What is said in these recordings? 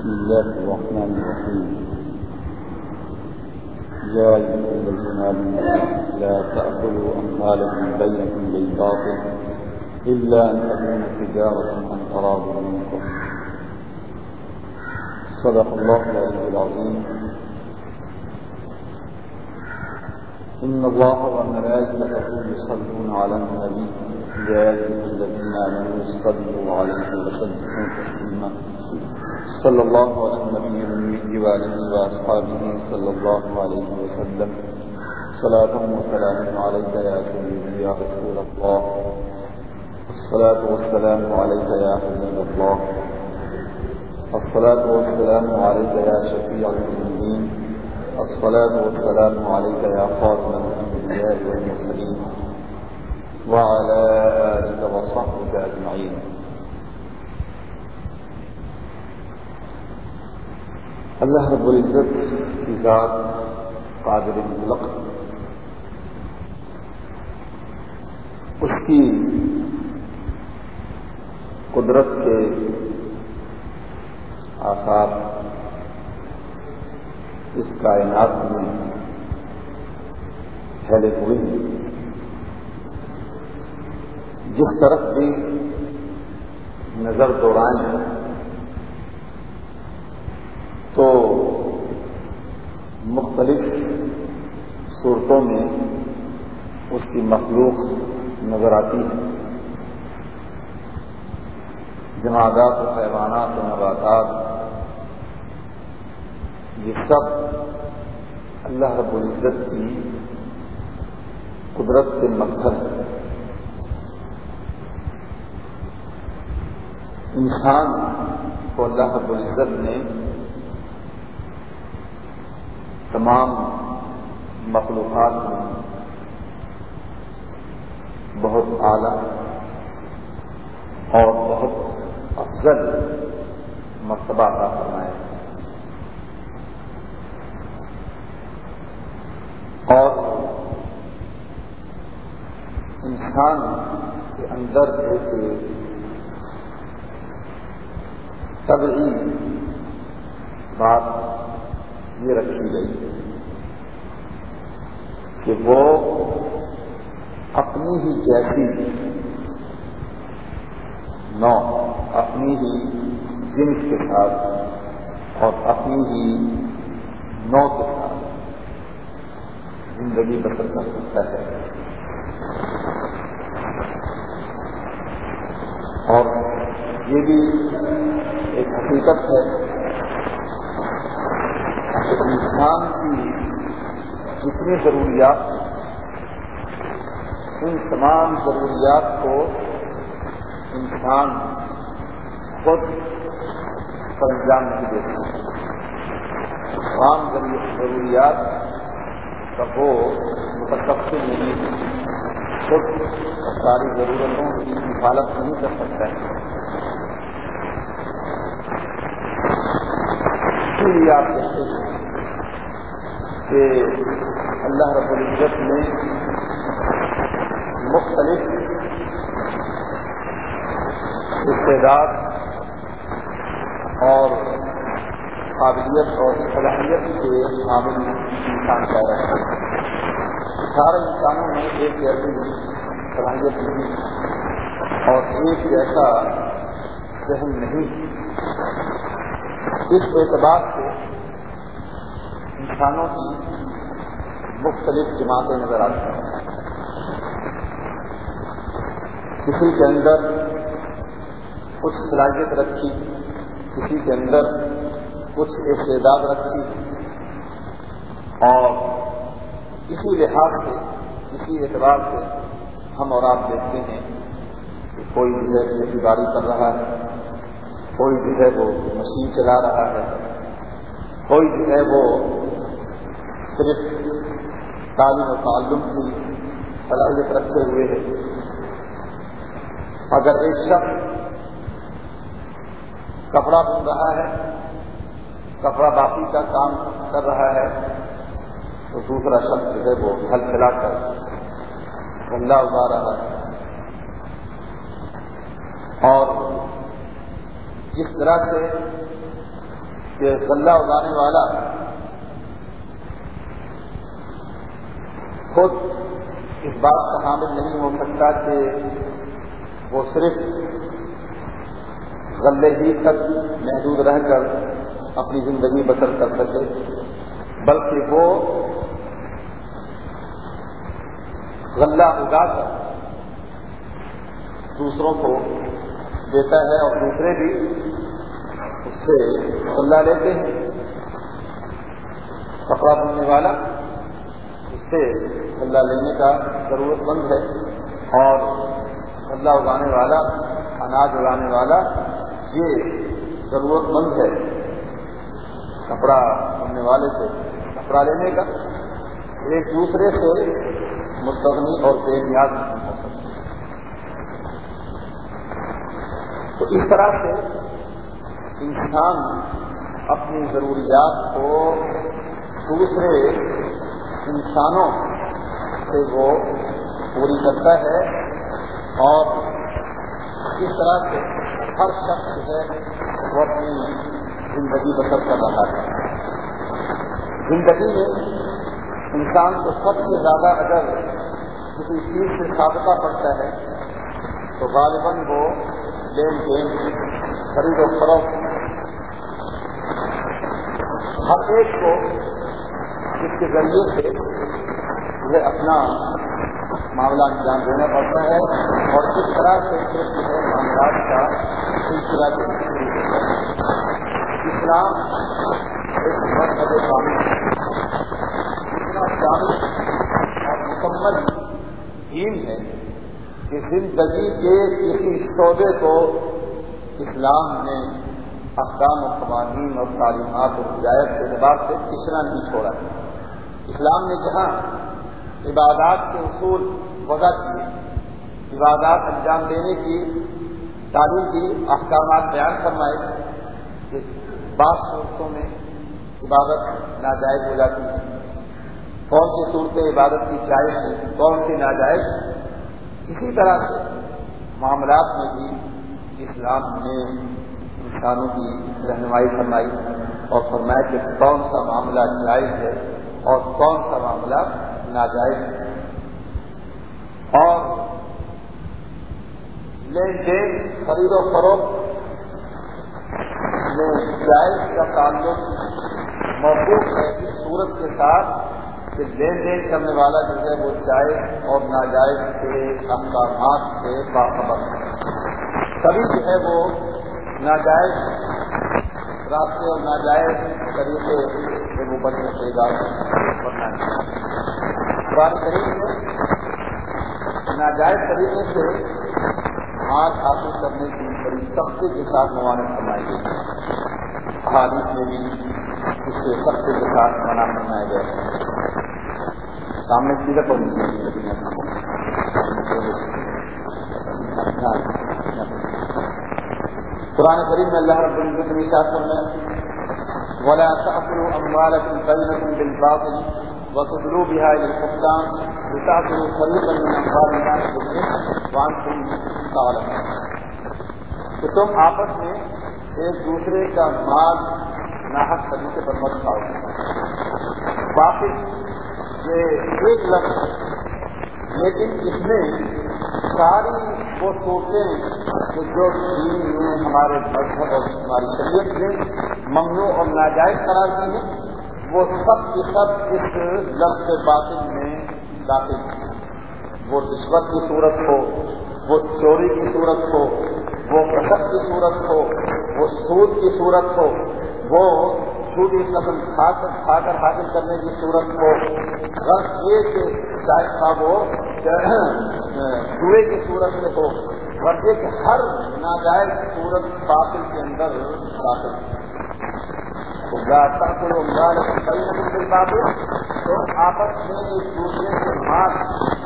بسم الله الرحمن الرحيم. يا أيها الذين آمنوا، لا تأكلوا أموالكم بينكم بالباطل إلا أن تكون تجارة عن تراض منكم. صدق الله العلي العظيم. إن الله وملائكته يصلون على النبي، يا أيها الذين آمنوا صلوا عليه وسلموا تسليما. صلى الله على النبي الأمي وآله وأصحابه صلى الله عليه وسلم. صلاة وسلام عليك يا سيدي يا رسول الله. الصلاة والسلام عليك يا حبيب الله. الصلاة والسلام عليك يا شفيع المسلمين الصلاة والسلام عليك يا خاتم الأنبياء والمرسلين. وعلى آلك وصحبك أجمعين. اللہ رب العزت کی ذات قادر مطلق اس کی قدرت کے آثار اس کائنات میں پھیلے ہوئے ہیں۔ جس طرف بھی نظر دوڑائیں تو مختلف صورتوں میں اس کی مخلوق نظر آتی ہے۔ جماعت و حیوانات و نباتات، یہ سب اللہ رب العزت کی قدرت کے مقصد ہے انسان کو اللہ رب العزت نے تمام مخلوقات میں بہت اعلی اور بہت افضل مرتبہ کا فرمایا اور انسان کے اندر ایک طبعی بات یہ رکھی گئی کہ وہ اپنی ہی جیسی نو، اپنی ہی جنس کے ساتھ اور اپنی ہی نو کے ساتھ زندگی بسر کر سکتا ہے۔ اور یہ بھی ایک حقیقت ہے انسان کی جتنی ضروریات، ان تمام ضروریات کو انسان خود سرجام نہیں دیتا۔ تمام ضروریات کا وہ متقب نہیں خود ساری ضرورتوں کی حفاظت نہیں کر سکتا ہے۔ اسی لیے آپ کہ اللہ رب العزت نے مختلف استعداد اور قابلیت اور صلاحیت کے حامل انسان پیدا ہے سارے انسانوں میں ایک جیسی صلاحیت نہیں اور ایک جیسا ذہن نہیں۔ اس اعتبار سے انسانوں کی مختلف جماعتیں نظر آتی ہیں۔ کسی کے اندر کچھ صلاحیت رکھی، کسی کے اندر کچھ استعداد رکھی اور اسی لحاظ سے، اسی اعتبار سے ہم اور آپ دیکھتے ہیں کہ کوئی جو ہے کھیتی باڑی کر رہا ہے، کوئی جو ہے وہ مشین چلا رہا ہے، کوئی جو ہے وہ صرف تعلیم و تعلم کی صلاحیت رکھے ہوئے ہے اگر ایک شخص کپڑا بن رہا ہے، کپڑا باقی کا کام کر رہا ہے، تو دوسرا شخص جو ہے وہ پھل کھلا کر گنگا اگا رہا ہے۔ اور جس طرح سے کہ غلہ اگانے والا خود اس بات کا حامل نہیں ہو سکتا کہ وہ صرف غلے ہی تک محدود رہ کر اپنی زندگی بسر کر سکے، بلکہ وہ غلہ اگا کر دوسروں کو دیتا ہے اور دوسرے بھی اس سے غلہ لیتے ہیں۔ کپڑا بننے والا اس سے غلہ لینے کا ضرورت مند ہے اور غلہ اگانے والا، اناج اگانے والا یہ ضرورت مند ہے کپڑا بننے والے سے، کپڑا لینے کا۔ ایک دوسرے سے مستغنی اور بے نیاز نہیں ہو سکتے تو اس طرح سے انسان اپنی ضروریات کو دوسرے انسانوں سے وہ پوری کرتا ہے اور اس طرح سے ہر شخص جو ہے وہ اپنی زندگی بسر کر رہا ہے۔ زندگی میں انسان کو سب سے زیادہ اگر کسی چیز سے سابقہ پڑتا ہے تو غالباً وہ لین دین خرید و فروخت، ہر ایک کو اس کے ذریعے سے یہ اپنا معاملہ انجام دینا پڑتا ہے اور کس طرح سے پھر معاملات کا سلسلہ جو اسلام ایک مرتبہ شامل اتنا شامل اور مکمل دین ہے کہ زندگی کے کسی شعبے کو اسلام نے احکام و قوانین اور تعلیمات اور ہدایت کے اعتبار سے پچھڑا نہیں چھوڑا اسلام نے جہاں عبادات کے اصول وضع کیے۔ عبادات انجام دینے کی تعلیم کی احکامات بیان فرمائے، کہ بعض صورتوں میں عبادت ناجائز ہو جاتی ہے۔ کون سی صورتیں عبادت کی جائز ہیں کون سی ناجائز؟ اسی طرح سے معاملات میں بھی اسلام نے انسانوں کی رہنمائی فرمائی اور فرمایا کہ کون سا معاملہ جائز ہے اور کون سا معاملہ ناجائز اور لین دین، خرید و فروخت میں جائز کا تعلق محفوظ ہے اس صورت کے ساتھ کہ لین دین کرنے والا جو ہے وہ جائز اور ناجائز کے احکامات سے باخبر ہے۔ سبھی جو ہے وہ ناجائز راستے اور ناجائز طریقے سے وہ بچ سکے گا قرآن کریم میں ناجائز طریقے سے مال حاصل کرنے کی بڑی سختی کے ساتھ موانت فرمائی گئی۔ حادث میں بھی اس سے سختی کے ساتھ منع فرمایا گیا۔ سامنے سیدھا پر قرآن کریم میں اللہ رب العزت نے شاخر میں ولا تأكلوا أموالكم بينكم بالباطل وتدلوا بها الى الحكام لتاكلوا فريقا من اموال الناس بالاثم وانتم تعلمون کہ تم آپس میں ایک دوسرے کا مال ناحق طریقے پر مت کھاؤ باقی یہ ایک لفظ، لیکن اس میں ساری وہ صورتیں کہ جو دین میں ہمارے مذہب اور ہماری شریعت میں ممنوع اور ناجائز قرار دی ہیں۔ وہ سب کی سب اس لفظ باطن میں داخل ہیں۔ وہ رشوت کی صورت ہو، وہ چوری کی صورت ہو، وہ کسب کی صورت ہو، وہ سود کی صورت ہو، وہ چھوٹی قسم کھا کر کھا کر حاصل کرنے کی صورت ہو۔ غرض یہ کہ شاید تھا وہ جوئے کی صورت میں ہو ورژے کہ ہر ناجائز صورت باطل کے اندر داخل ہے۔ تو آپس میں ایک دوسرے کے مار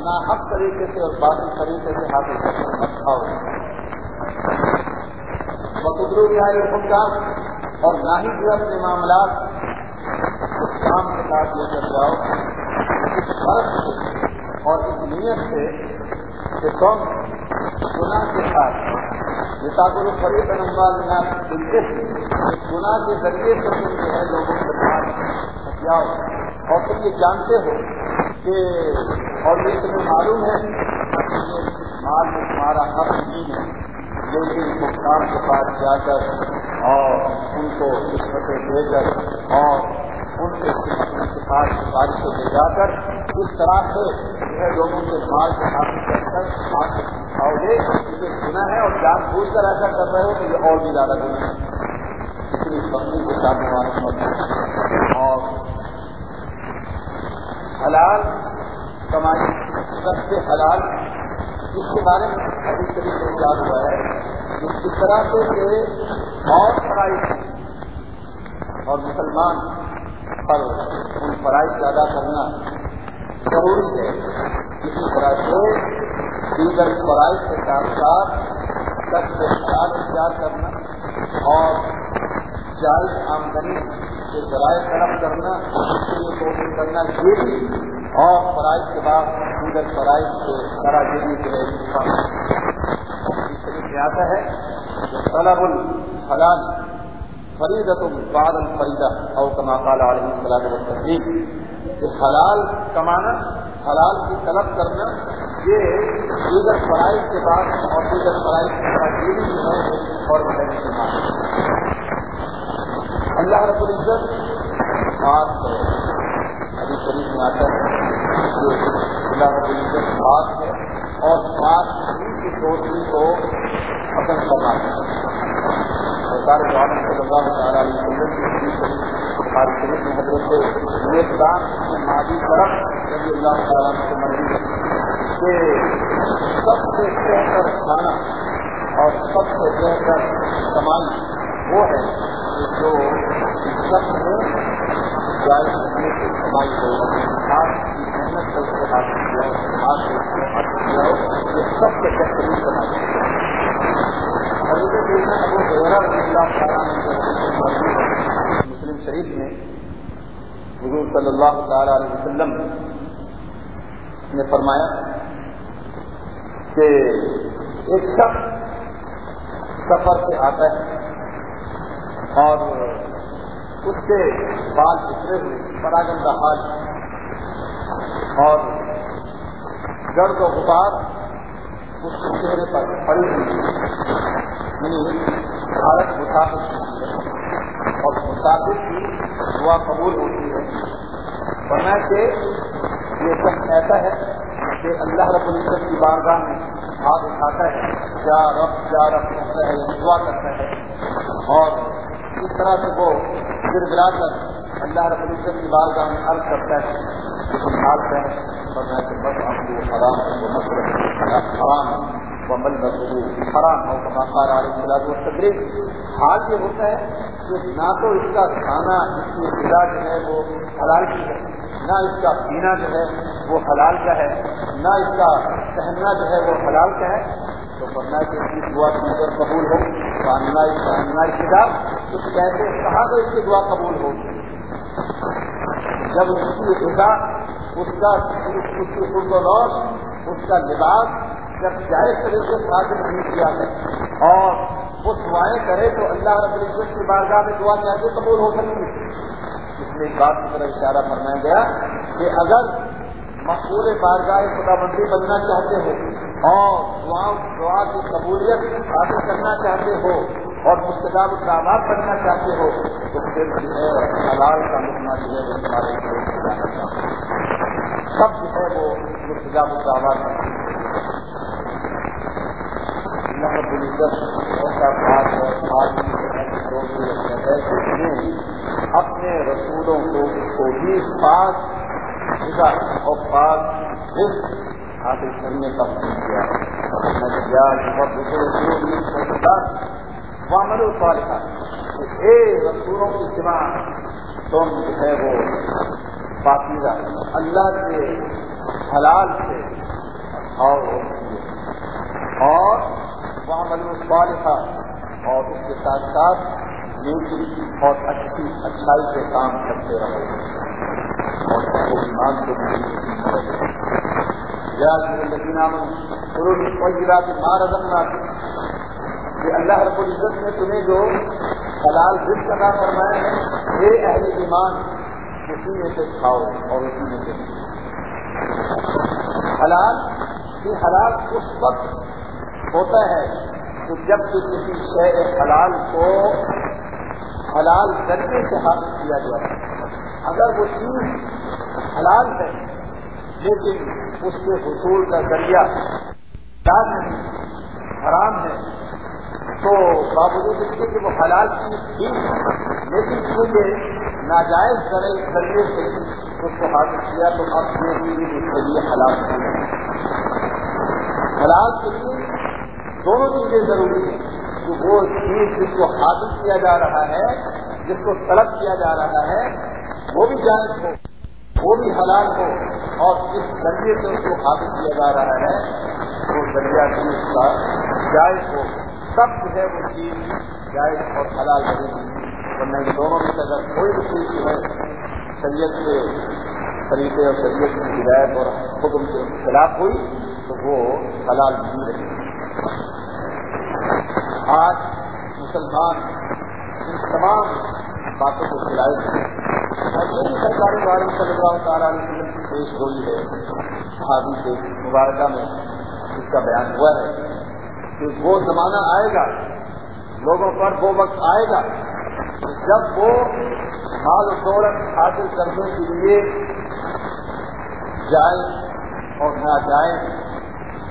نہ حق طریقے سے اور باقی طریقے سے حاصل کرنے مت کھاؤ بقدرو رہائی حکام اور نہ ہی جو اپنے معاملات کام کے ساتھ لے کر جاؤ۔ اس فرق سے اور اس نیت سے کہ تم گناہ کے ساتھ یہ تاکہ فریق نمبر گناہ کے ذریعے سے تم جو ہے لوگوں کے پاس جاؤ۔ اور تم یہ جانتے ہو کہ اور یہ تمہیں معلوم ہے کہ مال میں تمہارا حق نہیں ہے، لیکن مختار کے پاس جا کر اور ان کو رشوتیں دے کر اور ان کے اپنے کتاب سفارش سے لے جا کر اس طرح سے جو لوگوں کے مال کو حاصل کر کر اور یہ سنا ہے اور جان بوجھ کر ایسا کر رہے ہو تو یہ اور بھی زیادہ گنا ہے۔ اتنی کے ساتھ اور حلال کمائی، سب سے حلال اس کے بارے میں ابھی کبھی سے یاد ہوا ہے اس طرح سے یہ اور پڑھائی اور مسلمان پر ان فرائض ادا کرنا ضروری ہے۔ اسی طرح سے دیگر فرائض کے ساتھ ساتھ سب سے خیال اختیار کرنا اور جائز آمدنی کے ذرائع طرف کرنا، اس کے لیے کوشش کرنا یہ بھی، اور فرائض کے بعد دیگر فرائض کے کرا دینے کے لیے شریف میں آتا ہے طلب الحلال فریدت بعد الفریدہ او کما قال علیہ السلام والتسلیم۔ کہ حلال کمانا، حلال کی طلب کرنا، یہ دیگر فرائض کے بعد اور دیگر فرائض کے بعد یہ بھی جو ہے اور بڑھنے کی مانگ اللہ رب العزت بات ابھی شریف میں آتا ہے، جو اللہ رب العزت بات ہے اور بات کی دوسری کو ختم کرنا ہے۔ سرکار جواب صلی اللہ تعالیٰ علیہ وسلم کی ہماری شریف میں حضرت نیتدان مادی طرف رضی اللہ تعالیٰ سے مرضی کہ سب سے بہتر کھانا اور سب سے بہتر کمائی وہ ہے جو سب میں جائز کرنے کی محنت کیا کیا یہ سب بہترین مسلم شریف میں حضور صلی اللہ تعالی علیہ وسلم نے فرمایا کہ ایک شخص سفر سے آتا ہے اور اس کے بال اترے ہوئے پراگندہ حال اور گرد و غبار اس کے چہرے پر پڑی ہوئی یعنی بھارت مسافر اور مسافر کی دعا قبول ہوتی ہے۔ ورنہ کہ یہ سب ایسا ہے کہ اللہ رب العزت کی بارگاہ میں ہاتھ اٹھاتا ہے کیا رب کیا رب کرتا ہے دعا کرتا ہے اور اس طرح سے وہ گر گرا کر اللہ رب العزت کی بارگاہ میں عرض کرتا ہے لیکن حال ہے کہ بس آپ کو حرام حرام حرام و حال یہ ہوتا ہے کہ نہ تو اس کا کھانا، اس کی غذا جو ہے وہ حلال کی ہے، نہ اس کا پینا جو ہے وہ حلال کا ہے، نہ اس کا پہننا جو ہے وہ حلال کا ہے۔ تو ورنہ کہ اس کی دعا کی نظر قبول ہو تو کتاب کیسے کہاں تو اس کی دعا قبول ہو؟ جب اس کی غذا، اس کا اس کی روش، اس کا لباس جب جائز طریقے سے حاصل نہیں کیا ہے اور وہ دعائیں کرے تو اللہ رب العزت کی بارگاہ میں دعا کیسے قبول ہو سکتی اس میں ایک بات کی طرف اشارہ فرمایا گیا کہ اگر مقبول بارگاہ خدا بندی بننا چاہتے ہو اور دعا دعا کی قبولیت حاصل کرنا چاہتے ہو اور مستقاب اقدامات بننا چاہتے ہو، تو پھر جو ہے، حلال کا مکمہ جو ہے، وہ تمہارے سب جو ہے، وہ مستقاب اقدامات رب العزت ایسا بات ہے اپنے رسولوں کو کو بھی پاس فضا اور پاس رزق حاصل کرنے کا حکم کیا میں کیا بہت دوسرے وامل سوال تھا اے رسولوں کی سوا تم جو ہے وہ پاکیزہ، اللہ کے حلال سے اور وعمل صالحہ اور اس کے ساتھ ساتھ نیکی اور اچھی، اچھائی سے کام کرتے رہو۔ اور ایمان کو ماں رضا کہ اللہ رب العزت نے تمہیں جو حلال رزق ادا فرمائے ہیں یہ اہل ایمان، اسی میں سے کھاؤ اور اسی میں سے حلال، یہ حلال اس وقت ہوتا ہے کہ جبکہ کسی شہر حلال کو حلال کرنے سے حاصل کیا جائے۔ اگر وہ چیز حلال ہے، لیکن اس کے حصول کا ذریعہ نہیں، حرام ہے تو باوجود اس کے کہ وہ حلال چیز تھی، لیکن مجھے ناجائز ذریعے سے اس کو حاصل کیا تو اب یہ بھی اس کے لیے حلال حلال کے لیے دونوں چیزیں ضروری ہیں کہ وہ چیز جس کو حاصل کیا جا رہا ہے، جس کو طلب کیا جا رہا ہے، وہ بھی جائز ہو، وہ بھی حلال ہو، اور جس ذریعے سے اس کو حاصل کیا جا رہا ہے، وہ ذریعہ چیز کا جائز ہو۔ سب جو ہے وہ چیز جائز اور حلال بنے گی ورنہ ان دونوں میں سے اگر کوئی بھی چیز جو ہے شریعت کے طریقے اور شریعت کی ہدایت اور حکم کے خلاف ہوئی تو وہ حلال نہیں رہے۔ گی آج مسلمان ان تمام باتوں کو کھلائے ہیں۔ اور یہ سرکاری بارے صلی اللہ تعالیٰ علیہ وسلم کی پیش گوئی ہے شادی سے مبارکہ میں اس کا بیان ہوا ہے۔ کہ وہ زمانہ آئے گا، لوگوں پر وہ وقت آئے گا جب وہ مال و دولت حاصل کرنے کے لیے جائیں اور نہ جائیں،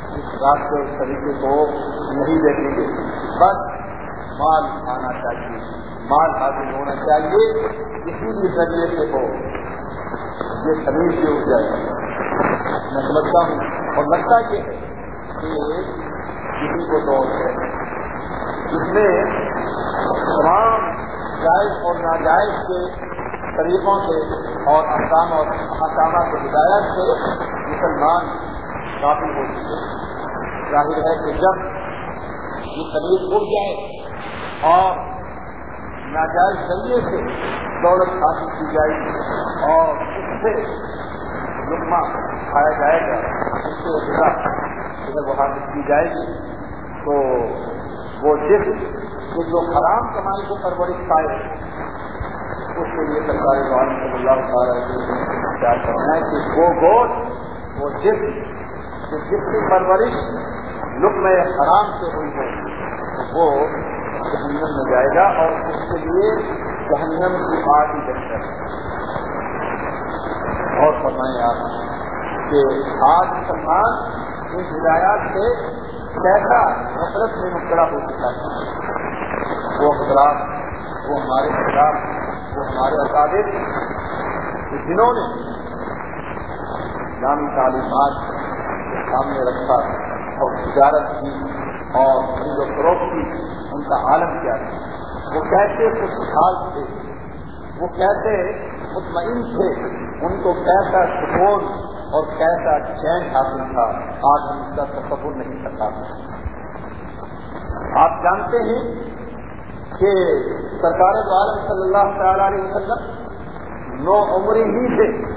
اس راستے اس طریقے کو نہیں دیکھیں گے۔ بس مال آنا چاہیے، مال حاصل ہونا چاہیے کسی بھی ذریعے سے ہو۔ یہ خرید سے اٹھ جائے۔ گا میں سمجھتا ہوں اور لگتا یہ ہے کہ کسی کو دور ہے جس میں تمام جائز اور ناجائز کے طریقوں سے اور احکام اور احکامات کے ہدایت سے مسلمان کافی ہو چکے۔ ظاہر ہے کہ جب یہ طریق اٹھ جائے اور ناجائز ذریعے سے دولت حاصل کی جائے گی اور اس سے لکما کھایا جائے گا، اس سے اگر وہ حاصل کی جائے گی، تو وہ جس جو حرام کمائی کو پرورش پائے اس کے لیے سرکار عالم صلی اللہ تعالیٰ کرنا ہے کہ وہ گوشت، وہ جس جس کی پرورش لکم حرام سے ہوئی ہے، وہ جہنم میں جائے گا اور اس کے لیے جہنم کی آگ ہی بہتر اور فرمائیں آپ کہ آج مسلمان ان ہدایات سے کیسا نفرت میں مبتلا ہو چکا ہے۔ وہ حضرات وہ ہمارے خلاف وہ ہمارے اکادر جنہوں نے اسلامی تعلیمات کے سامنے رکھا اور تجارت کی اور خرید و فروخت کی ان کا عالم کیا تھا وہ کیسے خوشحال تھے۔ وہ کیسے مطمئن تھے۔ ان کو کیسا سکون اور کیسا چین حاصل تھا۔ آج ہم اس کا تصور نہیں کر پاتے۔ آپ جانتے ہیں کہ سرکار عالم صلی اللہ تعالی علیہ وسلم نو عمری ہی سے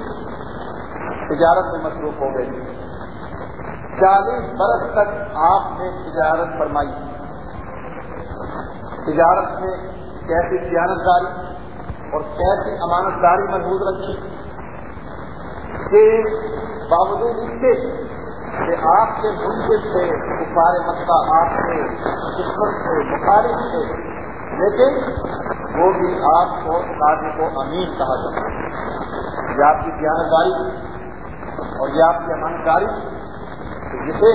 تجارت میں مصروف ہو گئے۔ چالیس برس تک آپ نے تجارت فرمائی۔ تجارت میں کیسی سیانتداری اور کیسی امانت داری محبوظ رکھی کہ باوجود اس کے کہ آپ کے منصف تھے سارے مکہ آپ کے قسمت سے، مخالف تھے لیکن وہ بھی آپ کو شادی کو امین کہا جاتا ہے۔ یہ آپ کی جانکاری اور یہ آپ کی امانتداری جسے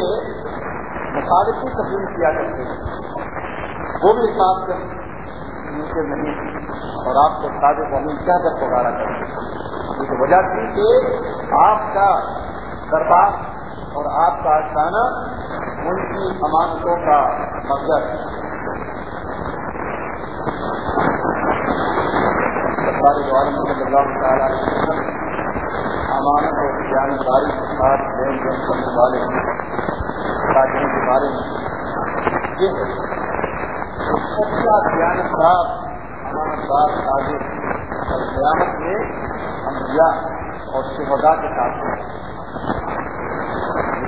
مخالفی تسلیم کیا کرتے ہیں وہ بھی اس بات نیچے نہیں اور آپ کو شادی کو امین کیا کر پکارا کرتے ہیں اس وجہ تھی کہ آپ کا دربار اور آپ کا اشانہ ان کی امانتوں کا مقصد سرکاری دوارا صلی اللہ تعالیٰ امانت اور جانکاری کے ساتھ لین دین کرنے والے تاجروں کے بارے میں یہ سچا جانکار امانت دار تاجر۔ اور قیامت میں انبیاء اور شہدا کے ساتھ۔ یہ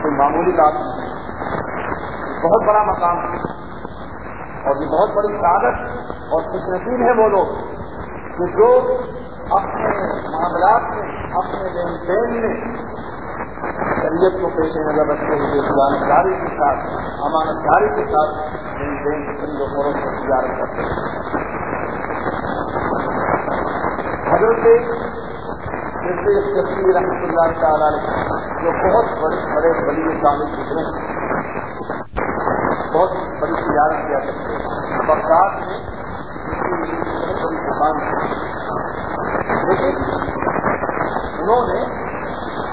کوئی معمولی بات نہیں ہے۔ بہت بڑا مقام ہے۔ اور یہ بہت بڑی سعادت اور خوش نصیب ہیں وہ لوگ کہ جو اپنے معاملات میں، اپنے لین دین میں شریعت کو پیش نظر رکھتے ہوئے جانکاری کے ساتھ، امانت داری کے ساتھ لین دین خرید و کو تجارت کرتے ہیں۔ حضرت جیسے شفیع رحمۃ اللہ تعالی جو بہت بڑے بڑے بڑی شامل گزرے ہیں بہت بڑی تجارت کیا کرتے ہیں۔ برسات میں بڑی دکان لیکن انہوں نے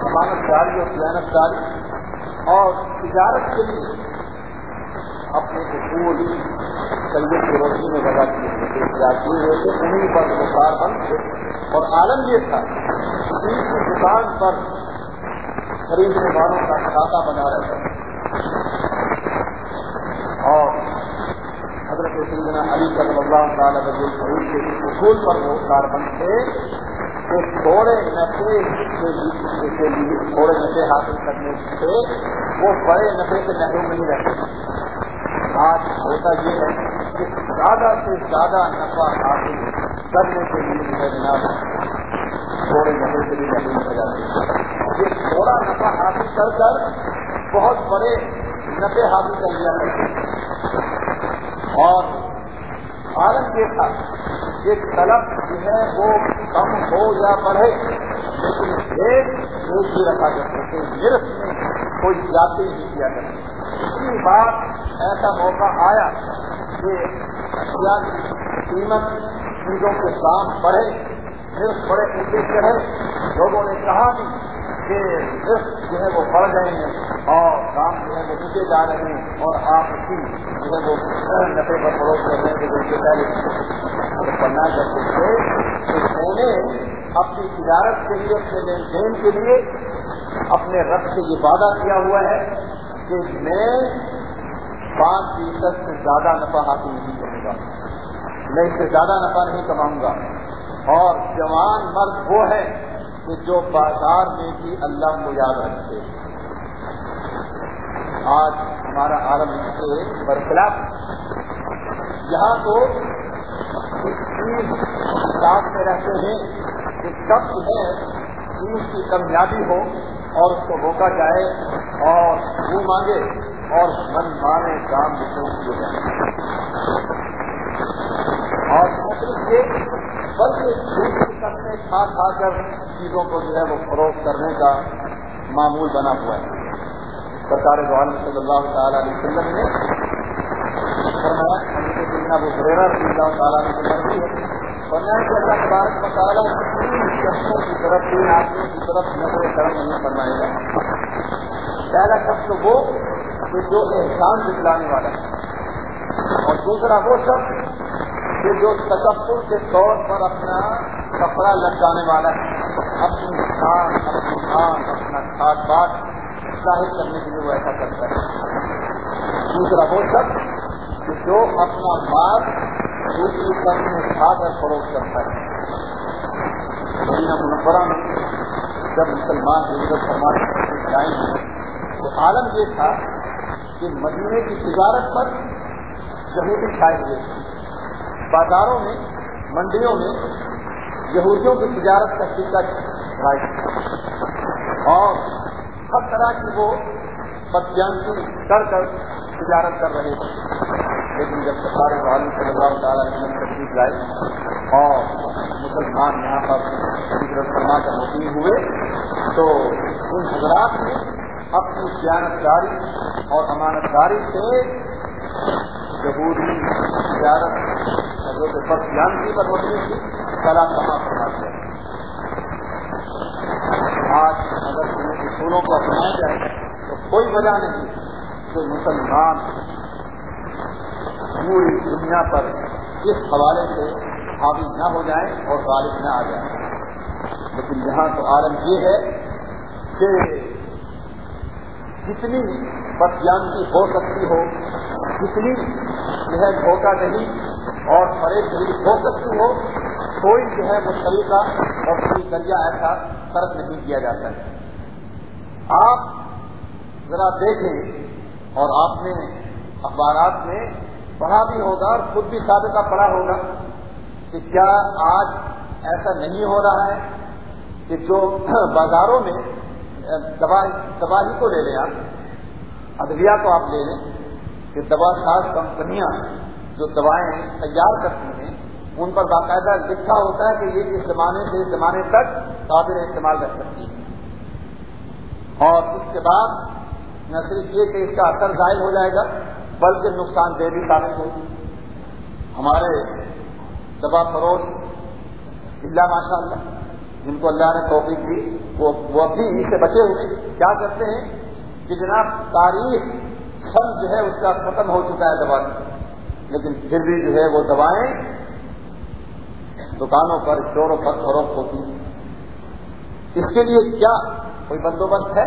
امانت داری اور سیانت داری اور تجارت کے لیے اپنے اصول سید کی روشنی میں لگا دیے۔ ہوئے تھے انہیں پر وقار بند تھے اور عالم یہ تھا کی دکان پر خریدنے والوں کا کھاتا بنا رہا اور حضرت سیدنا علی صلی اللہ تعالیٰ رضی خرید کے اصول پر وہ کاربند تھے کہ تھوڑے نفے کے لیے تھوڑے نفے حاصل کرنے سے وہ بڑے نفے کے محروم نہیں رہتے۔ آج ہوتا یہ ہے کہ زیادہ سے زیادہ نفع حاصل کرنے کے لیے جناب تھوڑے نفے سے بھی محروم ہو جاتے ہیں یہ تھوڑا نفع حاصل کر کر بہت بڑے نفے حاصل کر لیا کرتے اور عالم یہ تھا یہ طلب جو ہے وہ کم ہو یا بڑھے لیکن ایک ایک بھی رکھا کر سکتے مرف میں کوئی جاتی نہیں کیا کرتے اسی بار ایسا موقع آیا کہ قیمت چیزوں کے دام بڑھے صرف بڑے اونچے چڑھے لوگوں نے کہا بھی کہ صرف جو ہے وہ بڑھ گئے ہیں اور کام جو ہے وہ نیچے جا رہے ہیں اور آپ اسی جو ہے وہ نفے پر فروغ کر رہے ہیں کہ پہلے پڑھنا کرتے تھے کہ میں نے اپنی تجارت کے لیے، اپنے لین دین کے لیے اپنے رب سے یہ وعدہ کیا ہوا ہے کہ میں پانچ فیصد سے زیادہ نفع حاصل نہیں کروں گا۔ میں اس سے زیادہ نفع نہیں کماؤں گا۔ اور جوان مرد وہ ہے کہ جو بازار میں بھی اللہ کو یاد رکھتے آج ہمارا عالم سے برخلاف یہاں تو ساتھ میں رہتے ہیں کہ کب جو ہے چیز کی کامیابی ہو اور اس کو روکا جائے اور منہ مانگے اور من مانے کام ہو جائے اور یہ بلکہ کرنے کھا کھا کر چیزوں کو جو ہے وہ فروغ کرنے کا معمول بنا ہوا ہے۔ سرکار عالم صلی اللہ تعالیٰ علیہ وسلم نے فرمایا وہ گریرا رضی اللہ تعالیٰ نے مرضی ہے۔ فرمایا کہ اللہ تبارک مطالعہ تین شخصوں کی طرف تین آدمیوں کی طرف نظر کرم نہیں فرمائے گا۔ پہلا شخص تو وہ کہ جو احسان دکھلانے والا ہے۔ اور دوسرا وہ شخص کہ جو تکبر کے طور پر اپنا کپڑا لٹکانے والا ہے، اپنی خان اپنی خان اپنا کھاد بات ظاہر کرنے کے لیے وہ ایسا کرتا ہے۔ دوسرا وہ شخص کہ جو اپنا بات دوسری طرف میں کھا کر فروغ کرتا ہے۔ مدینہ منورہ میں جب مسلمان ہندو سماج جائیں گے، تو عالم یہ تھا کہ مدینے کی تجارت پر یہودی چھائے ہوئے تھے بازاروں میں، منڈیوں میں یہودیوں کی تجارت کا سکہ رائٹ اور ہر طرح کی وہ بدیانتی کر کر تجارت کر رہے تھے لیکن جب سرکار عالم صلی اللہ تعالیٰ نے تشریف لائے اور مسلمان یہاں پر فرما کر مقیم ہوئے، تو ان حضرات نے اپنی سیانتداری اور امانت داری سے یہودی تجارت جو پر جانتی پر مبنی تھی کلا کہاں فرما آج اگر تمہیں اصولوں کو اپنایا جائے تو کوئی وجہ نہیں کہ مسلمان پوری دنیا پر اس حوالے سے حاوی نہ ہو جائیں اور غالب نہ آ جائیں لیکن یہاں تو عالم یہ ہے کہ جتنی بدیانتی ہو سکتی ہو، جتنی یہ دھوکہ نہیں اور فریب نہیں ہو سکتی ہو، کوئی جو ہے وہ طریقہ اور کوئی ذریعہ ایسا ترک نہیں کیا جاتا ہے۔ آپ ذرا دیکھیں اور آپ نے اخبارات میں پڑھا بھی ہوگا اور خود بھی سابقہ پڑھا ہوگا کہ کیا آج ایسا نہیں ہو رہا ہے کہ جو بازاروں میں دوائی کو لے لیں آپ، ادویہ کو آپ لے لیں کہ دوا ساز کمپنیاں جو دوائیں تیار کرتی ہیں، ان پر باقاعدہ لکھا ہوتا ہے کہ یہ اس زمانے سے اس زمانے تک قابل استعمال رہ سکتی ہے اور اس کے بعد نہ صرف یہ کہ اس کا اثر ظاہر ہو جائے گا، بلکہ نقصان دہ بھی ثابت ہوگی۔ ہمارے دبا فروش اللہ ماشاء اللہ جن کو اللہ نے توفیق دی، وہ ابھی اس سے بچے ہوئے۔ کیا کرتے ہیں کہ جناب تاریخ سب جو ہے، اس کا ختم ہو چکا ہے دوا لیکن پھر بھی جو ہے وہ دوائیں دکانوں پر اسٹوروں پر فروخت ہوتی ہیں۔ اس کے لیے کیا کوئی بندوبست ہے؟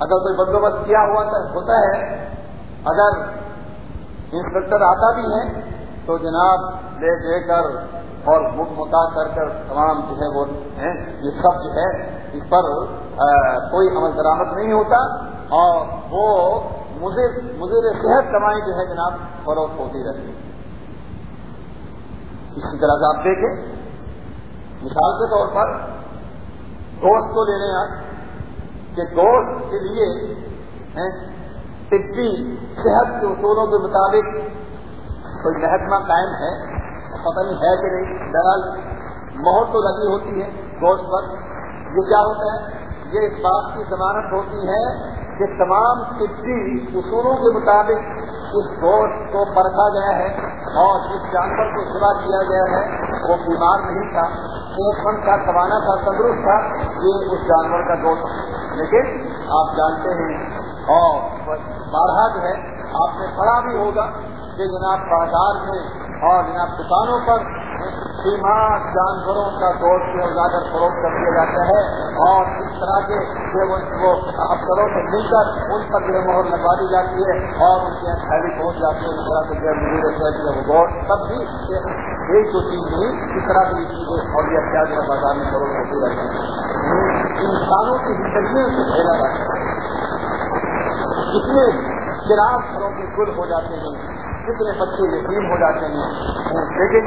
اگر کوئی بندوبست کیا ہوا ہوتا ہے۔ اگر انسپیکٹر آتا بھی ہے، تو جناب لے دے کر اور مک متا کر کر تمام جو ہے وہ یہ سب جو ہے، اس پر کوئی عمل درامد نہیں ہوتا۔ اور وہ مضر مضر صحت کمائی جو ہے جناب فروخت ہوتی رہتی اسی طرح سے آپ دیکھیں، مثال کے طور پر گوشت کو لے لیں آپ کہ گوشت کے لیے طبی صحت کے اصولوں کے مطابق کوئی محکمہ قائم ہے، پتہ نہیں ہے کہ نہیں دراصل مہر تو لگی ہوتی ہے گوشت پر۔ یہ کیا ہوتا ہے؟ یہ اس بات کی ضمانت ہوتی ہے کہ تمام طبی اصولوں کے مطابق اس گوشت کو پرکھا گیا ہے اور جس جانور کو سوا کیا گیا ہے، وہ بیمار نہیں تھا ایک من کا سوانا تھا، تندرست تھا، یہ اس جانور کا گوشت لیکن آپ جانتے ہیں، اور بارہ جو ہے، آپ نے پڑھا بھی ہوگا کہ جناب بازار میں اور جناب دکانوں پر بیمار جانوروں کا گوشت جو زیادہ فروخت کر دیا جاتا ہے اور اس طرح کے وہ افسروں سے مل کر ان پر جو مہر لگوا دی جاتی ہے اور ان کے تھیلی پہنچ جاتی ہے اس طرح سے جو مزید جو گوشت، تب بھی ایک دو چیز نہیں، اس طرح کی چیزیں اور یہ کیا جو بازار میں فروخت ہوتی رہتی ہے انسانوں کی زندگیوں سے پھیلا رہتا ہے۔ کتنے چراغ گھروں کے گل ہو جاتے ہیں، کتنے بچے یقین ہو جاتے ہیں۔ لیکن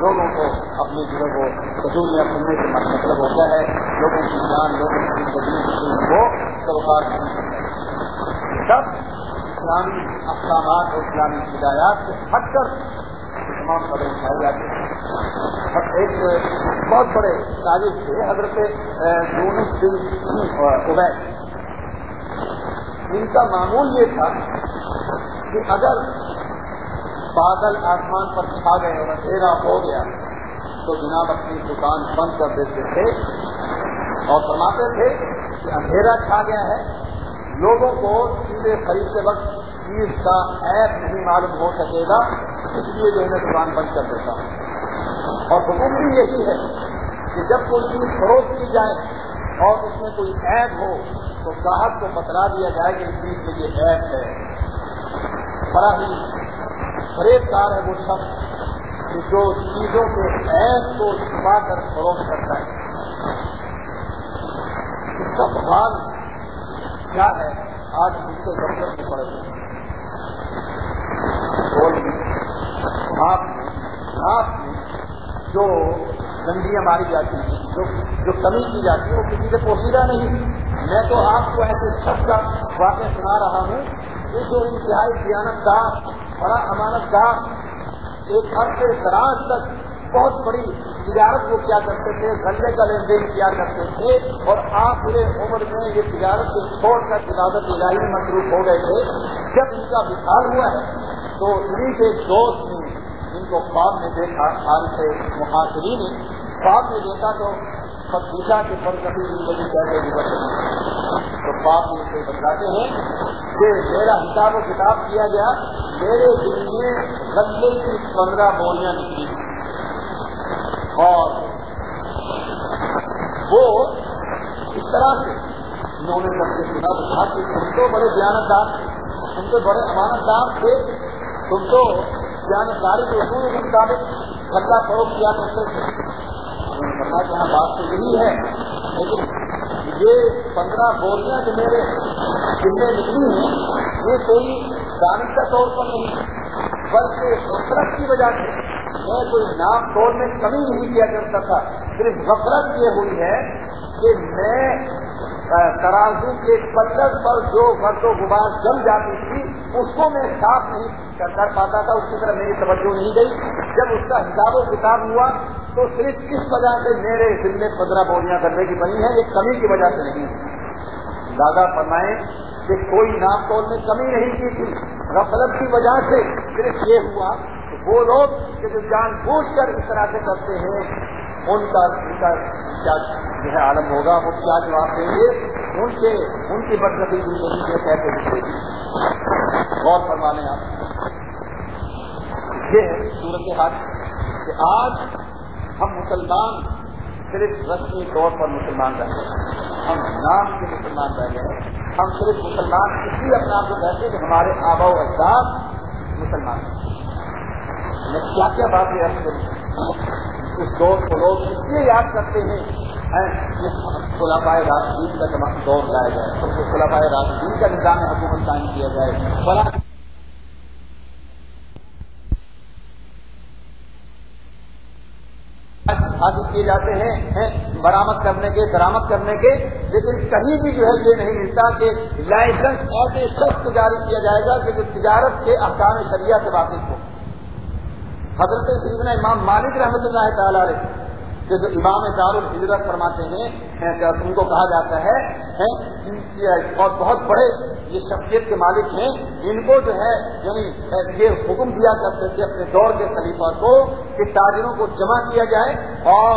لوگوں کو اپنی جو ہے وہ سجولیا سننے سے مطلب ہوتا ہے، لوگوں کی جان لوگوں کی زندگی کو سروکار سب اسلامی اقدامات اور اسلامی ہدایات سے ہٹ کر تمام قدم اٹھائے جاتے ہیں۔ ایک بہت بڑے تاریخ تھے حضرت یونس بن عبید۔ ان کا معمول یہ تھا کہ اگر بادل آسمان پر چھا گئے اور اندھیرا ہو گیا تو جناب اپنی دکان بند کر دیتے تھے اور فرماتے تھے کہ اندھیرا چھا گیا ہے۔ لوگوں کو چیزیں خریدتے وقت چیز کا ایپ نہیں معلوم ہو سکے گا، اس لیے جو ہے دکان بند کر دیتا۔ ہوں اور حکم بھی یہی ہے کہ جب کوئی چیز فروخت کی جائے اور اس میں کوئی ایپ ہو، تو گاہک کو بتلا دیا جائے کہ اس چیز میں یہ ایپ ہے۔ بڑا ہی کار ہے وہ شخص جو چیزوں کے ایپ کو چھپا کر فروخت کرتا ہے۔ اس کا بھگوان کیا ہے؟ آج مجھ سے ضرورت میں پڑے آپ آپ جو گندیاں ماری جاتی ہیں جو جو کمی کی جاتی ہے، وہ کسی سے پوشیدہ نہیں۔ میں تو آپ کو ایسے شخص کا واقع سنا رہا ہوں کہ جو انتہائی دیانت بڑا امانت دار، ایک عرصے دراز تک بہت بڑی تجارت وہ کیا کرتے تھے، گلے کا لین دین کیا کرتے تھے، اور آپ پورے عمر میں یہ تجارت کو چھوڑ کر تجارت الہی مصروف ہو گئے تھے۔ جب ان کا مثال ہوا ہے، تو انہیں کے دوست نے ان کو خواب میں دیکھا حال سے محاصری نے خواب میں دیکھا تو سب پوچھا کہ پر کبھی زندگی کیسے گزر تو خواب میں سے بتاتے ہیں کہ میرا حساب و کتاب کیا گیا میرے دل میں غلے کی پندرہ بولیاں نکلی اور وہ اس طرح سے انہوں نے سب سے سنا تھا کہ تم تو بڑے دیانتدار تم تو بڑے امانت دار تھے، تم تو دیانتداری کے اصول کے مطابق خطہ فروخت کیا کرتے تھے۔ انہوں کہا کہ ہاں بات تو یہی ہے، لیکن یہ پندرہ بولیاں جو میرے دل میں نکلی ہیں، یہ کوئی دانش کا طور پر نہیں، بلکہ غفلت کی وجہ سے میں کوئی نام توڑ میں کمی نہیں کیا کرتا تھا صرف غفلت یہ ہوئی ہے کہ میں ترازو کے پتھر پر جو غرض و غبار جم جاتی تھی، اس کو میں صاف نہیں کر پاتا تھا۔ اس کی طرح میری توجہ نہیں گئی۔ جب اس کا حساب و کتاب ہوا، تو صرف کس وجہ سے میرے دل میں پندرہ بولیاں کرنے کی بنی ہیں یہ کمی کی وجہ سے نہیں۔ دادا فرمائیں کہ کوئی نام توڑ میں کمی نہیں کی تھی۔ غفلت کی وجہ سے صرف یہ ہوا وہ لوگ کہ جو جان بوجھ کر اس طرح سے کرتے ہیں، ان کا کیا جو ہے عالم ہوگا، وہ کیا جواب دیں گے؟ ان کے، ان کی بدنفی زندگی میں کیسے دکھے گی غور فرما لیں آپ۔ یہ ہے صورت حال کہ آج ہم مسلمان صرف رسمی طور پر مسلمان رہ گئے۔ ہم نام کے مسلمان رہ گئے۔ ہم صرف مسلمان اس لیے اپنے آپ کو کہتے ہیں کہ ہمارے آبا و اجداد مسلمان میں کیا کیا باتیں عرض کروں اس دور کو لوگ اس لیے یاد کرتے ہیں خلافائے راشدین کا دور لایا جائے خلافائے راشدین کا نظام حکومت قائم کیا جائے فلاں حاصل کیے جاتے ہیں برامد کرنے کے درامد کرنے کے، لیکن کہیں بھی جو ہے یہ نہیں ملتا کہ لائسنس ایسے سخت جاری کیا جائے گا کہ جو تجارت کے احکام شریعہ سے واقف ہو۔ حضرت سیدنا امام مالک رحمۃ اللہ تعالی علیہ کہ جو امام دار الحجرت فرماتے ہیں ان کو کہا جاتا ہے اور بہت بڑے یہ شخصیت کے مالک ہیں، ان کو جو ہے یعنی یہ حکم دیا کرتے تھے اپنے دور کے خلیفہ کو کہ تاجروں کو جمع کیا جائے اور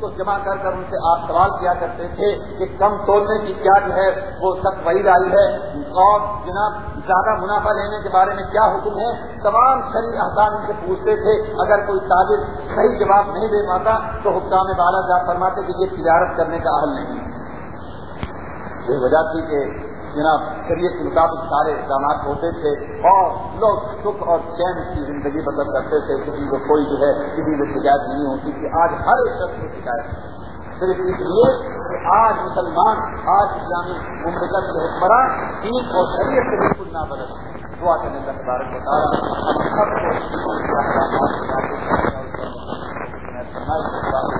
کو جمع کر کر ان سے آپ سوال کیا کرتے تھے کہ کم تولنے کی کیا جو ہے وہ سخت وہی آئی ہے؟ اور جناب، زیادہ منافع لینے کے بارے میں کیا حکم ہے؟ تمام شریع احکام ان سے پوچھتے تھے۔ اگر کوئی تاجر صحیح جواب نہیں دے پاتا تو حکام بالا جا فرماتے کہ یہ تجارت کرنے کا حل نہیں یہ وجہ تھی کہ جناب، شریعت کے مطابق سارے اقدامات ہوتے تھے اور لوگ سکھ اور چین کی زندگی بسر کرتے تھے کسی کو کوئی جو ہے کسی کو شکایت نہیں ہوتی کہ آج ہر ایک شخص کو شکایت صرف اس لیے کہ آج مسلمان، آج اسلامی مملکت کے حکمران دین اور شریعت سے بالکل نہ بدل دعا کرنے کا بارک بتا رہا وہ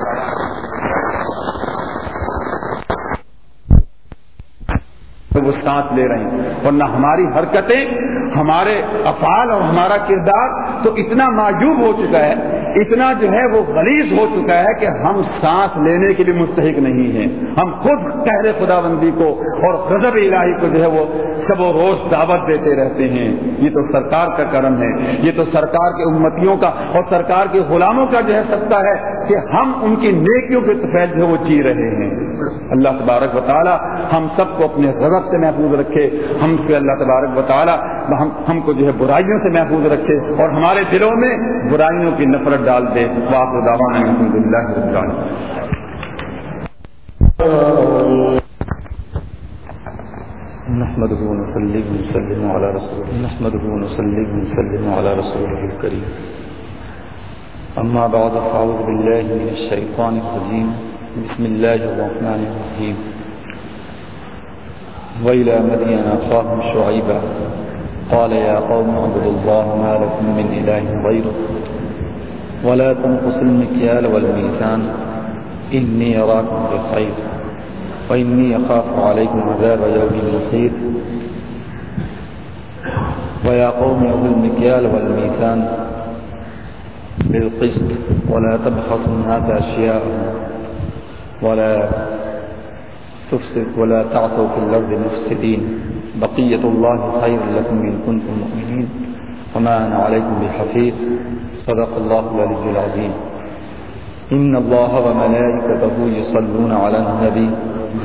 سانس لے رہے ہیں۔ ورنہ ہماری حرکتیں ہمارے افعال اور ہمارا کردار تو اتنا معجوب ہو چکا ہے، اتنا جو ہے وہ غلیظ ہو چکا ہے کہ ہم سانس لینے کے لیے مستحق نہیں ہیں۔ ہم خود کہہ خدا بندی کو اور غضب الہی کو جو ہے وہ سب و روز دعوت دیتے رہتے ہیں۔ یہ تو سرکار کا کرم ہے۔ یہ تو سرکار کے امتیوں کا اور سرکار کے غلاموں کا جو ہے سکتا ہے کہ ہم ان کی نیکیوں کے سفید جو ہے وہ جی رہے ہیں۔ اللہ تبارک تعالی ہم سب کو اپنے غضب سے محفوظ رکھے۔ ہم سے اللہ تبارک تعالی ہم ہم کو جو ہے برائیوں سے محفوظ رکھے اور ہمارے ہمارے دلوں میں برائیوں کی نفرت ڈال دے۔ واپ دعوانا الحمد للہ نحمده ونصلي ونسلم على رسوله نحمده ونصلي ونسلم على رسوله الكريم أما بعد فأعوذ بالله من الشيطان الرجيم بسم الله الرحمن الرحيم وإلى مدين أخاهم شعيبا قال يا قوم اعبدوا الله ما لكم من إله غيره ولا تنقصوا المكيال والميزان إني أراكم بخير وإني أخاف عليكم عذاب يوم محيط ويا قوم اعبدوا المكيال والميزان بالقسط ولا تبخسوا الناس أشياءهم ولا تفسد ولا تعثوا في الأرض مفسدين بقية الله خير لكم إن كنتم مؤمنين. وما أنا عليكم بحفيظ. صدق الله العلي العظيم. إن الله وملائكته يصلون على النبي.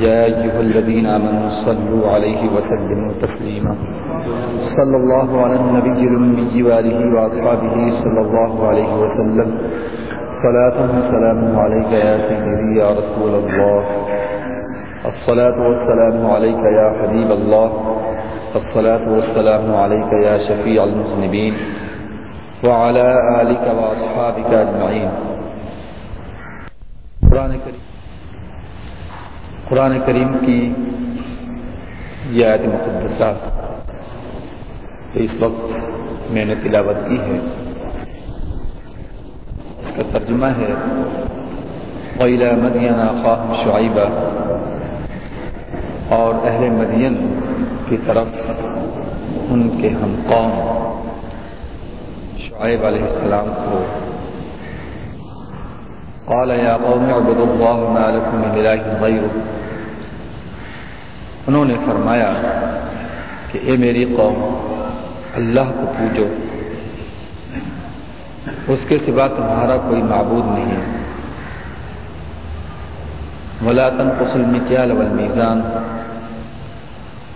يا أيها الذين آمنوا صلوا عليه وسلموا تسليما. صلى الله على النبي الأمي وآله وأصحابه صلى الله عليه وسلم. صلاة وسلام عليك يا سيدي يا رسول الله. الصلاة والسلام عليك يا حبيب الله. الصلاة والسلام عليك يا شفيع المذنبين وعلى آلك وأصحابك أجمعين. قرآن کریم قرآن کریم کی یہ آیت مقدسہ اس وقت میں نے تلاوت کی ہے۔ اس کا ترجمہ ہے ویلا مدین خواہ شعیبہ اور اہل مدین کی طرف ان کے ہم قوم شعیب علیہ السلام کو قال يا قوم اعبدوا الله ما لكم من اله غيره انہوں نے فرمایا کہ اے میری قوم، اللہ کو پوجو۔ اس کے سوا تمہارا کوئی معبود نہیں ولا تنقص المكيال والميزان۔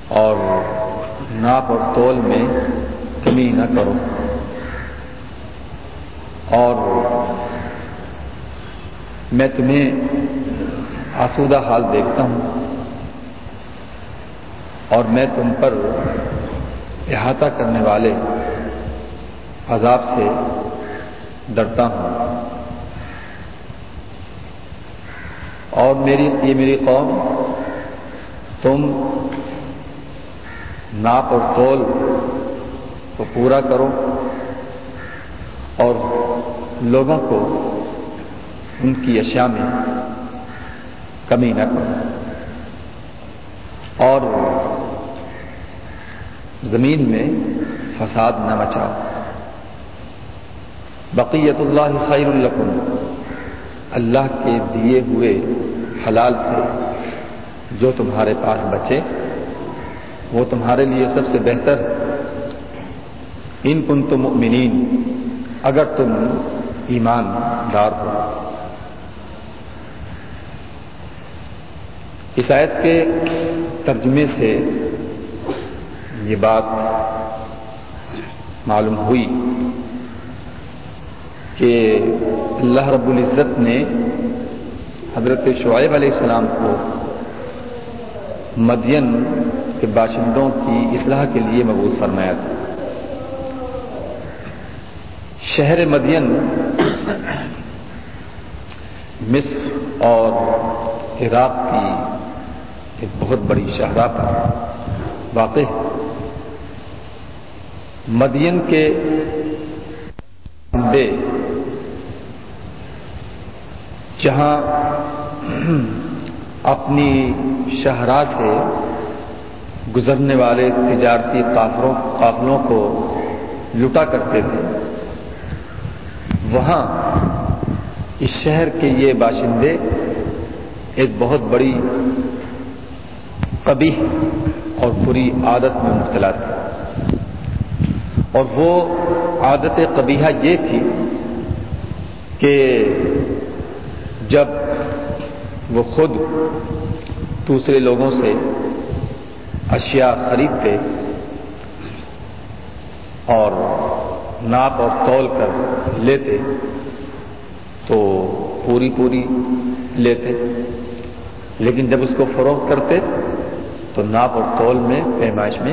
اور ناپ اور تول میں کمی نہ کرو۔ اور میں تمہیں آسودہ حال دیکھتا ہوں اور میں تم پر احاطہ کرنے والے عذاب سے ڈرتا ہوں۔ اور میری یہ میری قوم تم ناپ اور تول کو پورا کرو اور لوگوں کو ان کی اشیاء میں کمی نہ کرو۔ اور زمین میں فساد نہ مچاؤ۔ بقیت اللہ خیر القم اللہ کے دیے ہوئے حلال سے جو تمہارے پاس بچے وہ تمہارے لیے سب سے بہتر۔ ان کن تم مؤمنین، اگر تم ایمان دار ہو۔ عیسائیت کے ترجمے سے یہ بات معلوم ہوئی کہ اللہ رب العزت نے حضرت شعیب علیہ السلام کو مدین کے باشندوں کی اصلاح کے لیے مبوض فرمایا تھا۔ شہر مدین، مصر اور عراق کی ایک بہت بڑی شاہراہ پر واقع ہے۔ مدین کے جہاں اپنی شاہراہ سے گزرنے والے تجارتی قافلوں قافلوں کو لٹا کرتے تھے۔ وہاں اس شہر کے یہ باشندے ایک بہت بڑی کبھی اور بری عادت میں مبتلا تھے۔ اور وہ عادت قبیحہ یہ تھی کہ جب وہ خود دوسرے لوگوں سے اشیاء خریدتے اور ناپ اور تول کر لیتے تو پوری پوری لیتے، لیکن جب اس کو فروخت کرتے تو ناپ اور تول میں پیمائش میں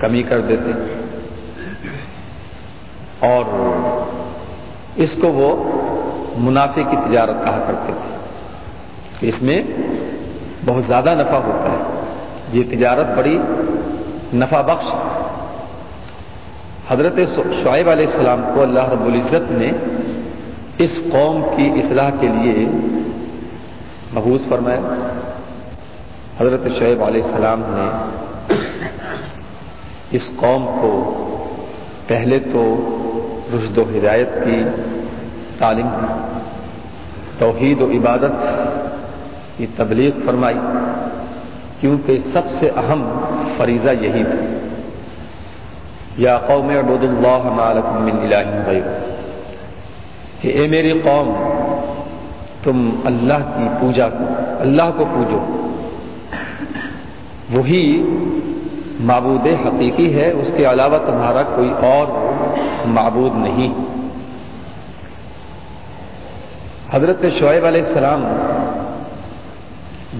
کمی کر دیتے اور اس کو وہ منافع کی تجارت کہا کرتے تھے اس میں بہت زیادہ نفع ہوتا ہے۔ یہ تجارت بڑی نفع بخش۔ حضرت شعیب علیہ السلام کو اللہ رب العزت نے اس قوم کی اصلاح کے لیے محبوس فرمایا۔ حضرت شعیب علیہ السلام نے اس قوم کو پہلے تو رشد و ہدایت کی تعلیم دی توحید و عبادت کی تبلیغ فرمائی۔ کیونکہ سب سے اہم فریضہ یہی تھا۔ یا قوم عبد اللہ من الہ غیر کہ اے میری قوم، تم اللہ کی پوجا کو، اللہ کو پوجو۔ وہی معبود حقیقی ہے، اس کے علاوہ تمہارا کوئی اور معبود نہیں۔ حضرت شعیب علیہ السلام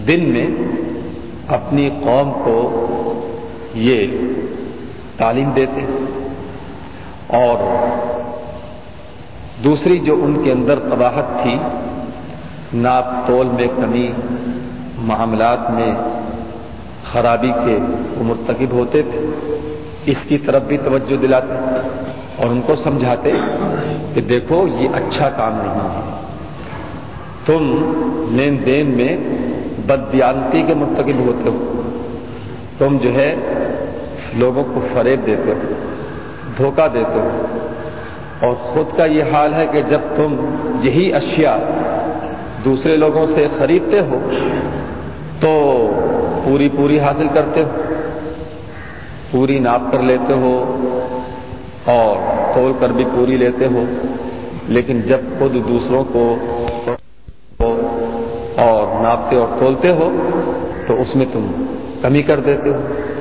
دن میں اپنی قوم کو یہ تعلیم دیتے اور دوسری جو ان کے اندر قباحت تھی، ناپ تول میں کمی، معاملات میں خرابی کے وہ مرتکب ہوتے تھے، اس کی طرف بھی توجہ دلاتے اور ان کو سمجھاتے کہ دیکھو یہ اچھا کام نہیں ہے۔ تم لین دین میں بدیانتی کے مرتکب ہوتے ہو۔ تم جو ہے، لوگوں کو فریب دیتے ہو، دھوکہ دیتے ہو۔ اور خود کا یہ حال ہے کہ جب تم یہی اشیاء دوسرے لوگوں سے خریدتے ہو، تو پوری پوری حاصل کرتے ہو، پوری ناپ کر لیتے ہو اور تول کر بھی پوری لیتے ہو۔ لیکن جب خود دوسروں کو ناپتے اور تولتے ہو تو اس میں تم کمی کر دیتے ہو۔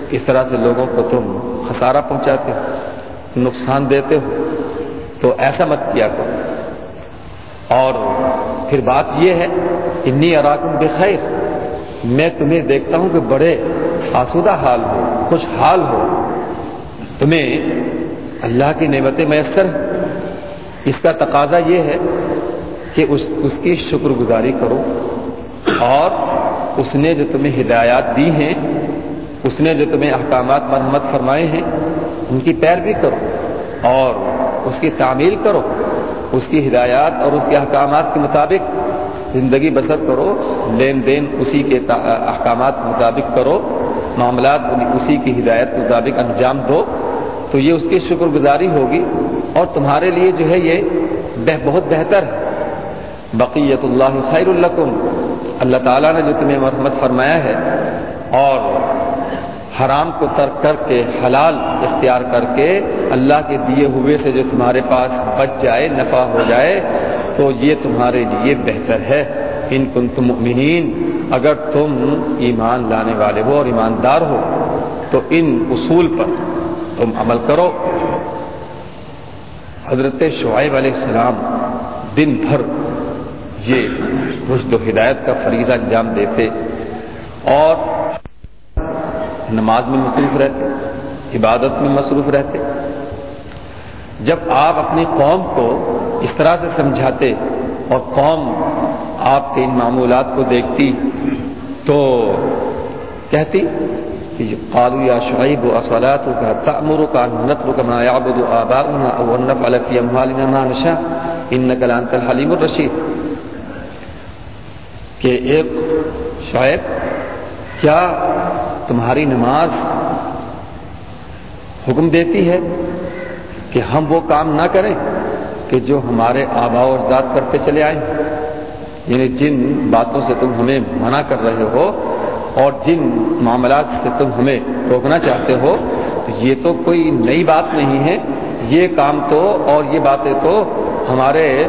اس طرح سے لوگوں کو تم خسارہ پہنچاتے ہو، نقصان دیتے ہو۔ تو ایسا مت کیا کرو۔ اور پھر بات یہ ہے، انی اراکم بخیر، میں تمہیں دیکھتا ہوں کہ بڑے آسودہ حال ہو خوشحال ہو۔ تمہیں اللہ کی نعمت میسر اس کا تقاضا یہ ہے کہ اس اس کی شکر گزاری کرو۔ اور اس نے جو تمہیں ہدایات دی ہیں، اس نے جو تمہیں احکامات مرمت فرمائے ہیں، ان کی پیروی کرو اور اس کی تعمیل کرو، اس کی ہدایات اور اس کے احکامات کے مطابق زندگی بسر کرو، لین دین اسی کے احکامات کے مطابق کرو، معاملات یعنی اسی کی ہدایت کے مطابق انجام دو، تو یہ اس کی شکر گزاری ہوگی اور تمہارے لیے جو ہے یہ بہت بہتر ہے۔ بقیت اللہ خیر القم اللہ تعالیٰ نے جو تمہیں مرحمت فرمایا ہے اور حرام کو ترک کر کے حلال اختیار کر کے اللہ کے دیے ہوئے سے جو تمہارے پاس بچ جائے، نفع ہو جائے، تو یہ تمہارے لیے بہتر ہے۔ ان کن تم مؤمنین، اگر تم ایمان لانے والے ہو اور ایماندار ہو، تو ان اصول پر تم عمل کرو۔ حضرت شعیب علیہ السلام دن بھر یہ رشد و ہدایت کا فریضہ انجام دیتے اور نماز میں مصروف رہتے، عبادت میں مصروف رہتے۔ جب آپ اپنی قوم کو اس طرح سے سمجھاتے اور قوم آپ کے ان معمولات کو دیکھتی تو کہتی کہ قالوا یا شعیب و اصلاۃ کا تعمر کا نتر کا ما يعبد آباؤنا او نفعل في اموالنا ما نشاء انك الرشید۔ کہ ایک شعیب کیا تمہاری نماز حکم دیتی ہے کہ ہم وہ کام نہ کریں کہ جو ہمارے آبا و اجداد کرتے چلے آئے یعنی جن باتوں سے تم ہمیں منع کر رہے ہو اور جن معاملات سے تم ہمیں روکنا چاہتے ہو، تو یہ تو کوئی نئی بات نہیں ہے۔ یہ کام تو اور یہ باتیں تو ہمارے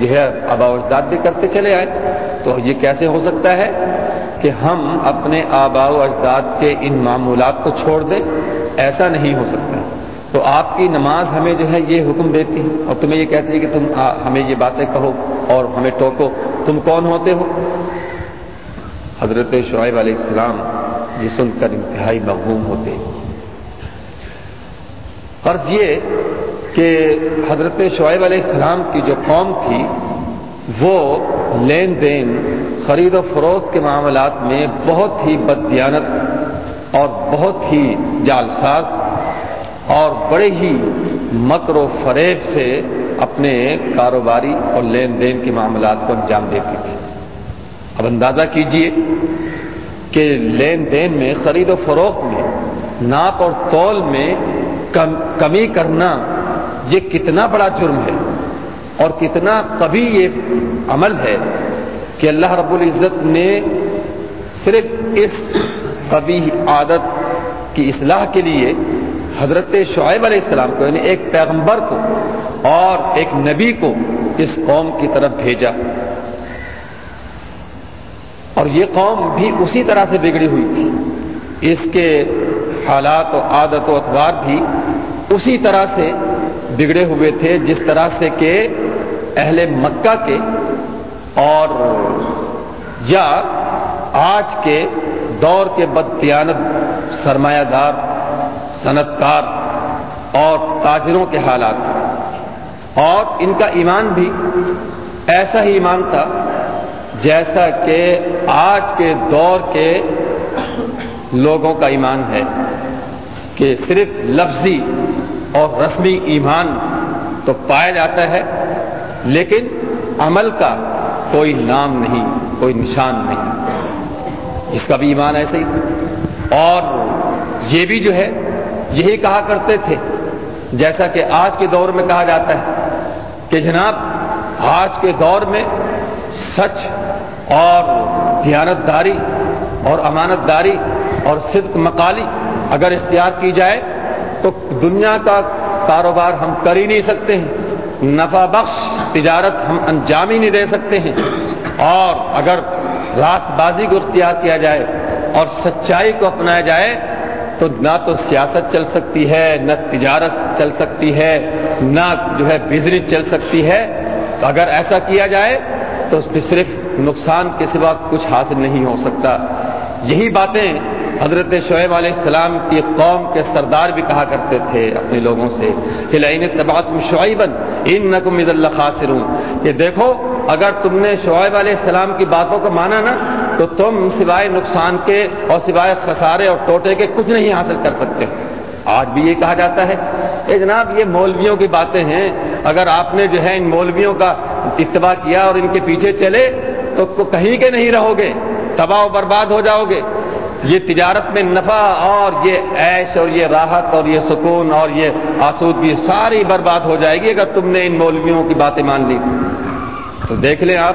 جو ہے آبا و اجداد بھی کرتے چلے آئے۔ تو یہ کیسے ہو سکتا ہے کہ ہم اپنے آبا و اجداد کے ان معمولات کو چھوڑ دیں؟ ایسا نہیں ہو سکتا۔ تو آپ کی نماز ہمیں جو ہے یہ حکم دیتی ہے۔ اور تمہیں یہ کہتی ہے کہ تم ہمیں یہ باتیں کہو اور ہمیں ٹوکو۔ تم کون ہوتے ہو؟ حضرت شعیب علیہ السلام یہ سن کر انتہائی مغوم ہوتے۔ قرض یہ کہ حضرت شعیب علیہ السلام کی جو قوم تھی، وہ لین دین، خرید و فروخت کے معاملات میں بہت ہی بدیانت اور بہت ہی جالساز اور بڑے ہی مکر و فریب سے اپنے کاروباری اور لین دین کے معاملات کو انجام دیتی تھی اب اندازہ کیجیے کہ لین دین میں، خرید و فروخت میں، ناپ اور تول میں کم کمی کرنا یہ کتنا بڑا جرم ہے اور کتنا کبھی یہ عمل ہے کہ اللہ رب العزت نے صرف اس کبھی عادت کی اصلاح کے لیے حضرت شعیب علیہ السلام کو یعنی ایک پیغمبر کو اور ایک نبی کو اس قوم کی طرف بھیجا۔ اور یہ قوم بھی اسی طرح سے بگڑی ہوئی تھی۔ اس کے حالات و عادت و اخبار بھی اسی طرح سے بگڑے ہوئے تھے جس طرح سے کہ اہل مکہ کے اور یا آج کے دور کے بدیانت سرمایہ دار صنعت کار اور تاجروں کے حالات۔ اور ان کا ایمان بھی ایسا ہی ایمان تھا جیسا کہ آج کے دور کے لوگوں کا ایمان ہے کہ صرف لفظی اور رسمی ایمان تو پایا جاتا ہے، لیکن عمل کا کوئی نام نہیں، کوئی نشان نہیں۔ جس کا بھی ایمان ایسے ہی۔ اور یہ بھی جو ہے، یہی کہا کرتے تھے، جیسا کہ آج کے دور میں کہا جاتا ہے کہ جناب، آج کے دور میں سچ اور دیانت داری اور امانت داری اور صدق مقالی اگر اختیار کی جائے تو دنیا کا کاروبار ہم کر ہی نہیں سکتے ہیں۔ نفع بخش، تجارت ہم انجام ہی نہیں دے سکتے ہیں۔ اور اگر راست بازی کو اختیار کیا جائے اور سچائی کو اپنایا جائے، تو نہ تو سیاست چل سکتی ہے، نہ تجارت چل سکتی ہے، نہ جو ہے بزنس چل سکتی ہے۔ تو اگر ایسا کیا جائے، تو اس صرف نقصان کے سوا کچھ حاصل نہیں ہو سکتا۔ یہی باتیں حضرت شعیب علیہ السلام کی قوم کے سردار بھی کہا کرتے تھے اپنے لوگوں سے کہ لین تبات شعیبن ان نقم اللہ خاصر کہ دیکھو، اگر تم نے شعیب علیہ السلام کی باتوں کو مانا نا، تو تم سوائے نقصان کے اور سوائے خسارے اور ٹوٹے کے کچھ نہیں حاصل کر سکتے۔ آج بھی یہ کہا جاتا ہے۔ اے جناب، یہ مولویوں کی باتیں ہیں۔ اگر آپ نے جو ہے ان مولویوں کا اتباع کیا اور ان کے پیچھے چلے تو کہیں کے نہیں رہو گے۔ تباہ و برباد ہو جاؤ گے۔ یہ تجارت میں نفع اور یہ عیش اور یہ راحت اور یہ سکون اور یہ آسودگی ساری برباد ہو جائے گی اگر تم نے ان مولویوں کی باتیں مان لی۔ تو دیکھ لیں آپ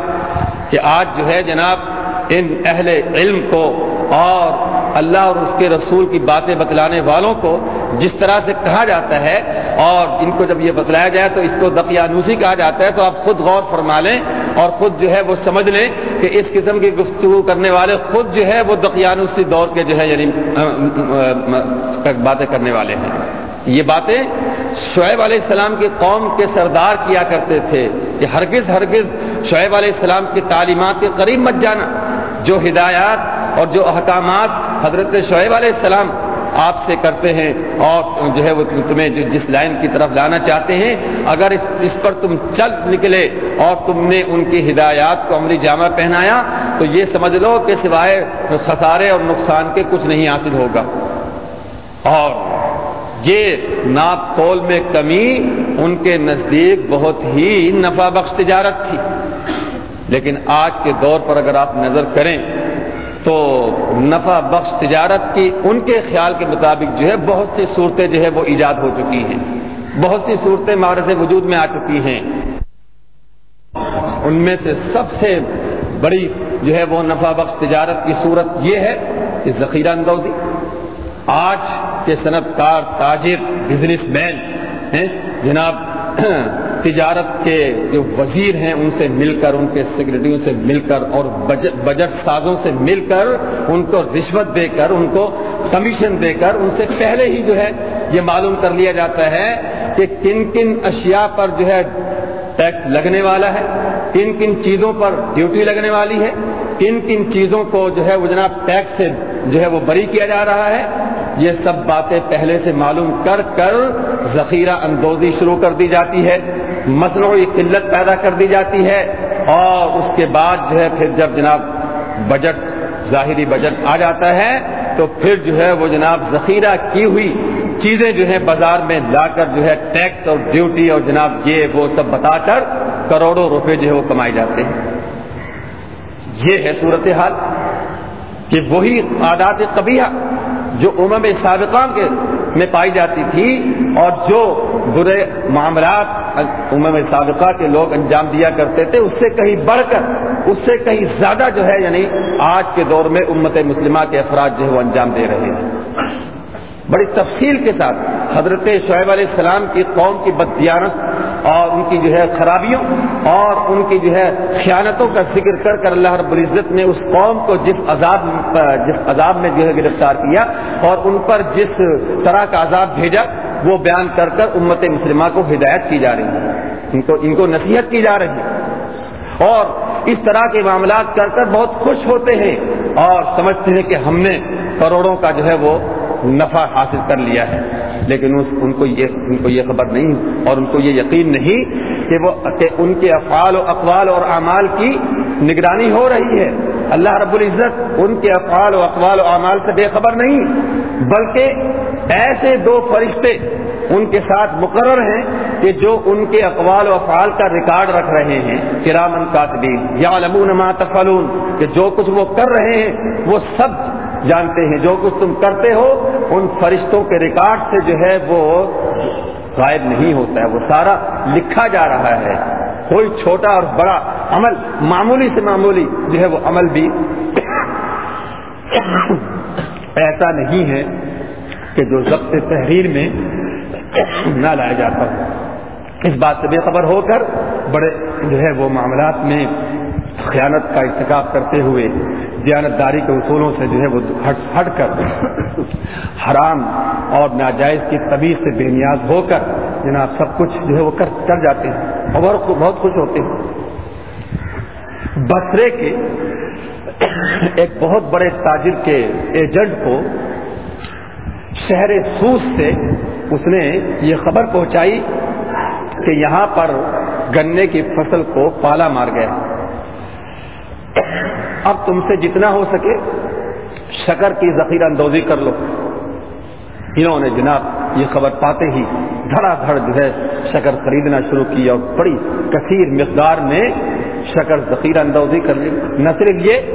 کہ آج جو ہے جناب ان اہل علم کو اور اللہ اور اس کے رسول کی باتیں بتلانے والوں کو جس طرح سے کہا جاتا ہے اور ان کو جب یہ بتلایا جائے تو اس کو دقیانوسی کہا جاتا ہے تو آپ خود غور فرما لیں اور خود جو ہے وہ سمجھ لیں کہ اس قسم کی گفتگو کرنے والے خود جو ہے وہ دقیانوسی دور کے جو ہے یعنی باتیں کرنے والے ہیں۔ یہ باتیں شعیب علیہ السلام کی قوم کے سردار کیا کرتے تھے کہ ہرگز ہرگز شعیب علیہ السلام کی تعلیمات کے قریب مت جانا۔ جو ہدایات اور جو احکامات حضرت شعیب علیہ السلام آپ سے کرتے ہیں اور جو ہے وہ تمہیں جو جس لائن کی طرف لانا چاہتے ہیں، اگر اس اس پر تم چل نکلے اور تم نے ان کی ہدایات کو عمری جامع پہنایا، تو یہ سمجھ لو کہ سوائے خسارے اور نقصان کے کچھ نہیں حاصل ہوگا۔ اور یہ ناپ تول میں کمی ان کے نزدیک بہت ہی نفع بخش تجارت تھی۔ لیکن آج کے دور پر اگر آپ نظر کریں تو نفع بخش تجارت کی ان کے خیال کے مطابق جو ہے بہت سی صورتیں جو ہے وہ ایجاد ہو چکی ہیں۔ بہت سی صورتیں مارز وجود میں آ چکی ہیں۔ ان میں سے سب سے بڑی جو ہے وہ نفع بخش تجارت کی صورت یہ ہے کہ ذخیرہ اندوزی۔ آج کے صنعت کار تاجر بزنس مین ہیں۔ جناب تجارت کے جو وزیر ہیں، ان سے مل کر، ان کے سیکرٹریوں سے مل کر اور بجٹ سازوں سے مل کر ان کو رشوت دے کر، ان کو کمیشن دے کر، ان سے پہلے ہی جو ہے یہ معلوم کر لیا جاتا ہے کہ کن کن اشیاء پر جو ہے ٹیکس لگنے والا ہے، کن کن چیزوں پر ڈیوٹی لگنے والی ہے، کن کن چیزوں کو جو ہے وہ جناب ٹیکس سے جو ہے وہ بری کیا جا رہا ہے۔ یہ سب باتیں پہلے سے معلوم کر کر ذخیرہ اندوزی شروع کر دی جاتی ہے۔ مصنوعی قلت پیدا کر دی جاتی ہے اور اس کے بعد جو ہے پھر جب جناب بجٹ، ظاہری بجٹ آ جاتا ہے، تو پھر جو ہے وہ جناب ذخیرہ کی ہوئی چیزیں جو ہے بازار میں لا کر جو ہے ٹیکس اور ڈیوٹی اور جناب یہ وہ سب بتا کر کروڑوں روپے جو ہے وہ کمائے جاتے ہیں۔ یہ ہے صورتحال کہ وہی عادات قبیہ جو امم سابقہ کے میں پائی جاتی تھی اور جو برے معاملات امم سابقہ کے لوگ انجام دیا کرتے تھے، اس سے کہیں بڑھ کر اس سے کہیں زیادہ جو ہے یعنی آج کے دور میں امت مسلمہ کے افراد جو ہے، وہ انجام دے رہے ہیں۔ بڑی تفصیل کے ساتھ حضرت شعیب علیہ السلام کی قوم کی بدیانت اور ان کی جو ہے خرابیوں اور ان کی جو ہے خیانتوں کا ذکر کر کر اللہ رب العزت نے اس قوم کو جس عذاب جس عذاب میں جو ہے گرفتار کیا اور ان پر جس طرح کا عذاب بھیجا، وہ بیان کر کر امت مسلمہ کو ہدایت کی جا رہی ہے۔ ان کو ان کو نصیحت کی جا رہی ہے۔ اور اس طرح کے معاملات کر کر بہت خوش ہوتے ہیں اور سمجھتے ہیں کہ ہم نے کروڑوں کا جو ہے وہ نفع حاصل کر لیا ہے۔ لیکن ان کو یہ ان کو یہ خبر نہیں اور ان کو یہ یقین نہیں کہ وہ کہ ان کے افعال و اقوال اور اعمال کی نگرانی ہو رہی ہے۔ اللہ رب العزت ان کے افعال و اقوال و اعمال سے بے خبر نہیں، بلکہ ایسے دو فرشتے ان کے ساتھ مقرر ہیں کہ جو ان کے اقوال و افعال کا ریکارڈ رکھ رہے ہیں۔ کرامن کاتبین یا علمون ما تفعلون، کہ جو کچھ وہ کر رہے ہیں وہ سب جانتے ہیں جو کچھ تم کرتے ہو، ان فرشتوں کے ریکارڈ سے جو ہے وہ غائب نہیں ہوتا ہے، وہ سارا لکھا جا رہا ہے۔ کوئی چھوٹا اور بڑا عمل، معمولی سے معمولی جو ہے وہ عمل بھی ایسا نہیں ہے کہ جو ضبط تحریر میں نہ لایا جاتا ہو اس بات سے بے خبر ہو کر بڑے جو ہے وہ معاملات میں خیانت کا ارتکاب کرتے ہوئے دیانت داری کے اصولوں سے جو ہے وہ ہٹ ہٹ کر حرام اور ناجائز کی طبیعت سے بے نیاز ہو کر جناب سب کچھ جو ہے وہ کر کر جاتے ہیں اور بہت خوش ہوتے ہیں۔ بسرے کے ایک بہت بڑے تاجر کے ایجنٹ کو شہر سوس سے اس نے یہ خبر پہنچائی کہ یہاں پر گنے کی فصل کو پالا مار گیا۔ اب تم سے جتنا ہو سکے شکر کی ذخیرہ اندوزی کر لو۔ انہوں نے جناب یہ خبر پاتے ہی دھڑا دھڑ جو ہے شکر خریدنا شروع کی اور بڑی کثیر مقدار میں شکر ذخیرہ اندوزی کر لی۔ نہ صرف یہ،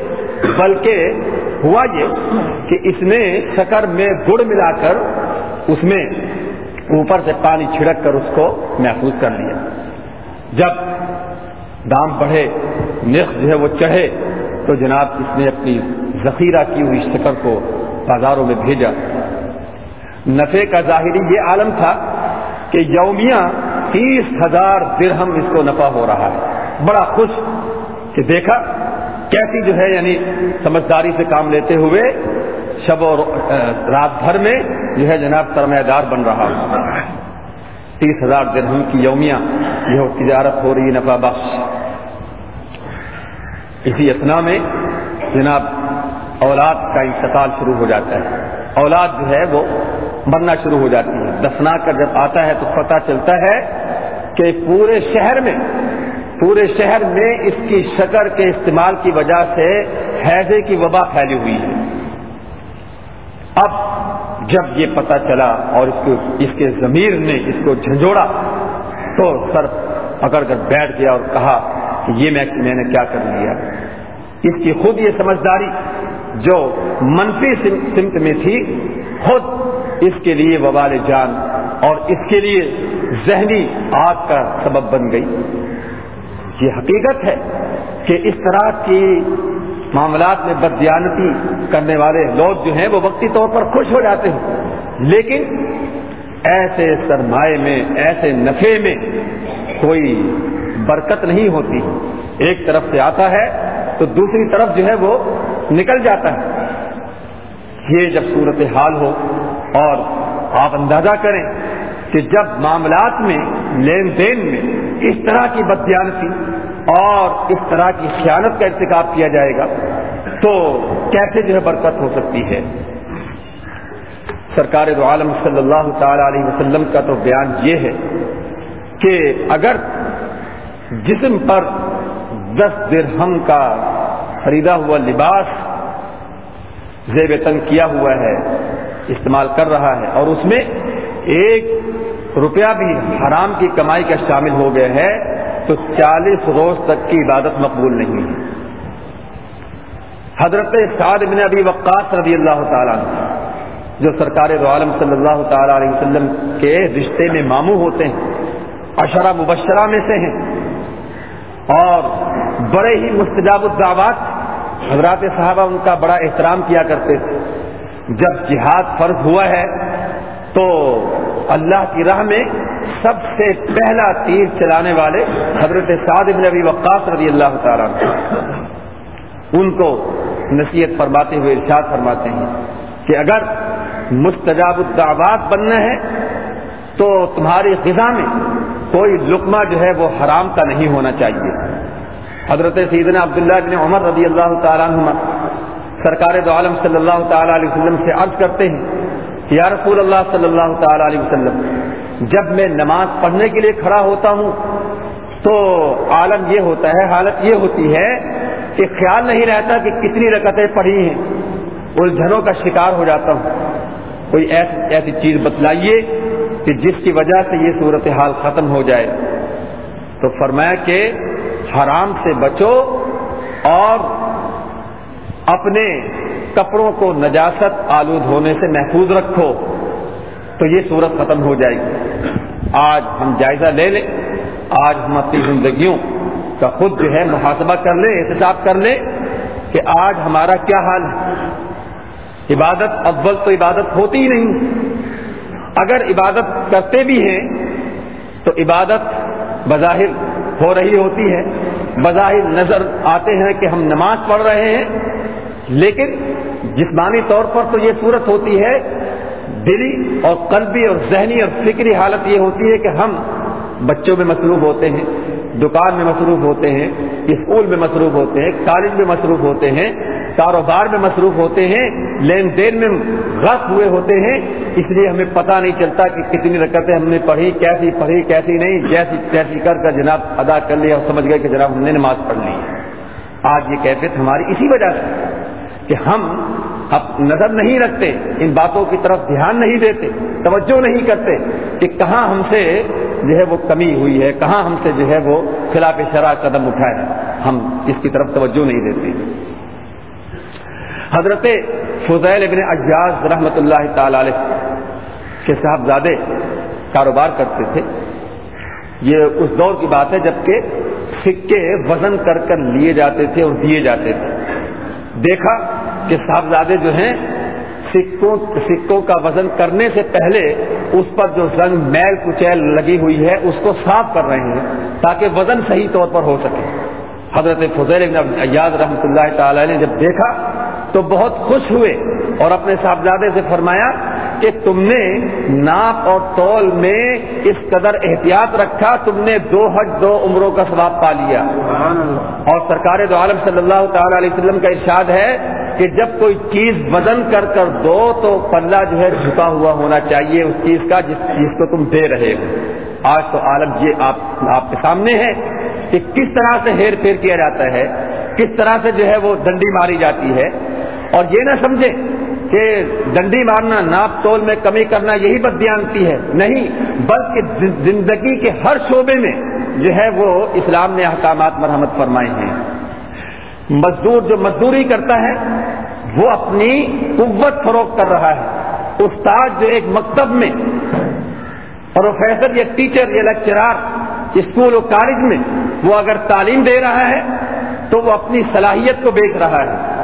بلکہ ہوا یہ کہ اس نے شکر میں گڑ ملا کر اس میں اوپر سے پانی چھڑک کر اس کو محفوظ کر لیا۔ جب دام بڑھے نرخ جو ہے وہ چڑھے تو جناب اس نے اپنی ذخیرہ کی ہوئی شکر کو بازاروں میں بھیجا۔ نفے کا ظاہری یہ عالم تھا کہ یومیہ تیس ہزار درہم اس کو نفع ہو رہا ہے۔ بڑا خوش کہ دیکھا کیسی جو ہے یعنی سمجھداری سے کام لیتے ہوئے شب اور رات بھر میں جو ہے جناب سرمایہ دار بن رہا تیس ہزار درہم کی یومیہ یہ تجارت ہو رہی نفع بخش۔ اسی اتنا میں جناب اولاد کا انتقال شروع ہو جاتا ہے۔ اولاد جو ہے وہ مرنا شروع ہو جاتی ہے۔ دفنا کر جب آتا ہے تو پتہ چلتا ہے کہ پورے شہر میں، پورے شہر میں اس کی شکر کے استعمال کی وجہ سے حیضے کی وبا پھیلی ہوئی ہے۔ اب جب یہ پتہ چلا اور اس کو، اس کے ضمیر نے اس کو جھنجھوڑا تو سر پکڑ کر بیٹھ گیا اور کہا کہ یہ میں میں نے کیا کر لیا۔ اس کی خود یہ سمجھداری جو منفی سمت میں تھی، خود اس کے لیے وبال جان اور اس کے لیے ذہنی آگ کا سبب بن گئی۔ یہ حقیقت ہے کہ اس طرح کی معاملات میں بدیانتی کرنے والے لوگ جو ہیں، وہ وقتی طور پر خوش ہو جاتے ہیں۔ لیکن ایسے سرمایہ میں، ایسے نفے میں کوئی برکت نہیں ہوتی۔ ایک طرف سے آتا ہے تو دوسری طرف جو ہے وہ نکل جاتا ہے۔ یہ جب صورت حال ہو اور آپ اندازہ کریں کہ جب معاملات میں، لین دین میں اس طرح کی بدیانتی اور اس طرح کی خیانت کا ارتکاب کیا جائے گا تو کیسے جو ہے برکت ہو سکتی ہے؟ سرکار دو عالم صلی اللہ تعالی علیہ وسلم کا تو بیان یہ ہے کہ اگر جسم پر دس درہم کا خریدا ہوا لباس زیب تن کیا ہوا ہے، استعمال کر رہا ہے، اور اس میں ایک روپیہ بھی حرام کی کمائی کا شامل ہو گیا ہے، تو چالیس روز تک کی عبادت مقبول نہیں ہے۔ حضرت سعد بن ابی وقاص رضی اللہ تعالیٰ جو سرکار دو عالم صلی اللہ تعالی علیہ وسلم کے رشتے میں ماموں ہوتے ہیں اشرا مبشرہ میں سے ہیں اور بڑے ہی مستجاب الدعوات حضرات صاحبہ ان کا بڑا احترام کیا کرتے تھے۔ جب جہاد فرض ہوا ہے تو اللہ کی راہ میں سب سے پہلا تیر چلانے والے حضرت سعد بن ابی وقاص رضی اللہ تعالیٰ ان کو نصیحت فرماتے ہوئے ارشاد فرماتے ہیں کہ اگر مستجاب الدعوات بننا ہے تو تمہاری غذا میں کوئی لقمہ جو ہے وہ حرام کا نہیں ہونا چاہیے۔ حضرت سیدنا عبداللہ بن عمر رضی اللہ تعالیٰ عنہ سرکار دو عالم صلی اللہ تعالیٰ علیہ وسلم سے عرض کرتے ہیں یا رسول اللہ صلی اللہ تعالی علیہ وسلم، جب میں نماز پڑھنے کے لیے کھڑا ہوتا ہوں تو عالم یہ ہوتا ہے، حالت یہ ہوتی ہے کہ خیال نہیں رہتا کہ کتنی رکعتیں پڑھی ہیں۔ الجھنوں کا شکار ہو جاتا ہوں۔ کوئی ایسی ایسی چیز بتلائیے کہ جس کی وجہ سے یہ صورتحال ختم ہو جائے، تو فرمایا کہ حرام سے بچو اور اپنے کپڑوں کو نجاست آلود ہونے سے محفوظ رکھو، تو یہ صورت ختم ہو جائے گی۔ آج ہم جائزہ لے لیں، آج ہم اپنی زندگیوں کا خود جو ہے محاسبہ کر لیں، احتساب کر لیں کہ آج ہمارا کیا حال ہے۔ عبادت اول تو عبادت ہوتی ہی نہیں۔ اگر عبادت کرتے بھی ہیں تو عبادت بظاہر ہو رہی ہوتی ہے بظاہر نظر آتے ہیں کہ ہم نماز پڑھ رہے ہیں لیکن جسمانی طور پر تو یہ صورت ہوتی ہے دلی اور قلبی اور ذہنی اور فکری حالت یہ ہوتی ہے کہ ہم بچوں میں مصروف ہوتے ہیں، دکان میں مصروف ہوتے ہیں، اسکول میں مصروف ہوتے ہیں، کالج میں مصروف ہوتے ہیں کاروبار میں مصروف ہوتے ہیں، لین دین میں غرق ہوئے ہوتے ہیں، اس لیے ہمیں پتہ نہیں چلتا کہ کتنی رکعتیں ہم نے پڑھی، کیسی پڑھی، کیسی نہیں، جیسی کیسی کر کر جناب ادا کر لیا اور سمجھ گئے کہ جناب ہم نے نماز پڑھ لی۔ آج یہ کیفیت ہماری اسی وجہ سے کہ ہم اب نظر نہیں رکھتے، ان باتوں کی طرف دھیان نہیں دیتے، توجہ نہیں کرتے کہ کہاں ہم سے جو ہے وہ کمی ہوئی ہے، کہاں ہم سے جو ہے وہ خلاف شرح قدم اٹھائے۔ ہم اس کی طرف توجہ نہیں دیتے۔ حضرت فضیل ابن اجاز رحمۃ اللہ تعالی علیہ کے صاحبزادے کاروبار کرتے تھے۔ یہ اس دور کی بات ہے جبکہ سکے وزن کر کر لیے جاتے تھے اور دیے جاتے تھے۔ دیکھا کہ صاحبزادے جو ہیں، سکوں سکوں کا وزن کرنے سے پہلے اس پر جو رنگ میل کچیل لگی ہوئی ہے، اس کو صاف کر رہے ہیں تاکہ وزن صحیح طور پر ہو سکے۔ حضرت فضیل ایاز رحمۃ اللہ تعالی نے جب دیکھا تو بہت خوش ہوئے اور اپنے صاحبزادے سے فرمایا کہ تم نے ناپ اور تول میں اس قدر احتیاط رکھا تم نے دو حج دو عمروں کا ثواب پا لیا۔ اور سرکار دو عالم صلی اللہ تعالی علیہ وسلم کا ارشاد ہے کہ جب کوئی چیز وزن کر کر دو تو پلہ جو ہے جھکا ہوا ہونا چاہیے اس چیز کا جس چیز کو تم دے رہے ہو۔ آج تو عالم یہ آپ آپ کے سامنے ہے کہ کس طرح سے ہیر پھیر کیا جاتا ہے کس طرح سے جو ہے وہ ڈنڈی ماری جاتی ہے۔ اور یہ نہ سمجھے کہ ڈنڈی مارنا ناپ تول میں کمی کرنا، یہی بدیانتی ہے۔ نہیں، بلکہ زندگی کے ہر شعبے میں جو ہے وہ اسلام نے احکامات مرحمت فرمائے ہیں۔ مزدور جو مزدوری کرتا ہے، وہ اپنی قوت فروغ کر رہا ہے۔ استاد جو ایک مکتب میں، پروفیسر یا ٹیچر یا لیکچرار اسکول و کالج میں وہ اگر تعلیم دے رہا ہے، تو وہ اپنی صلاحیت کو بیچ رہا ہے۔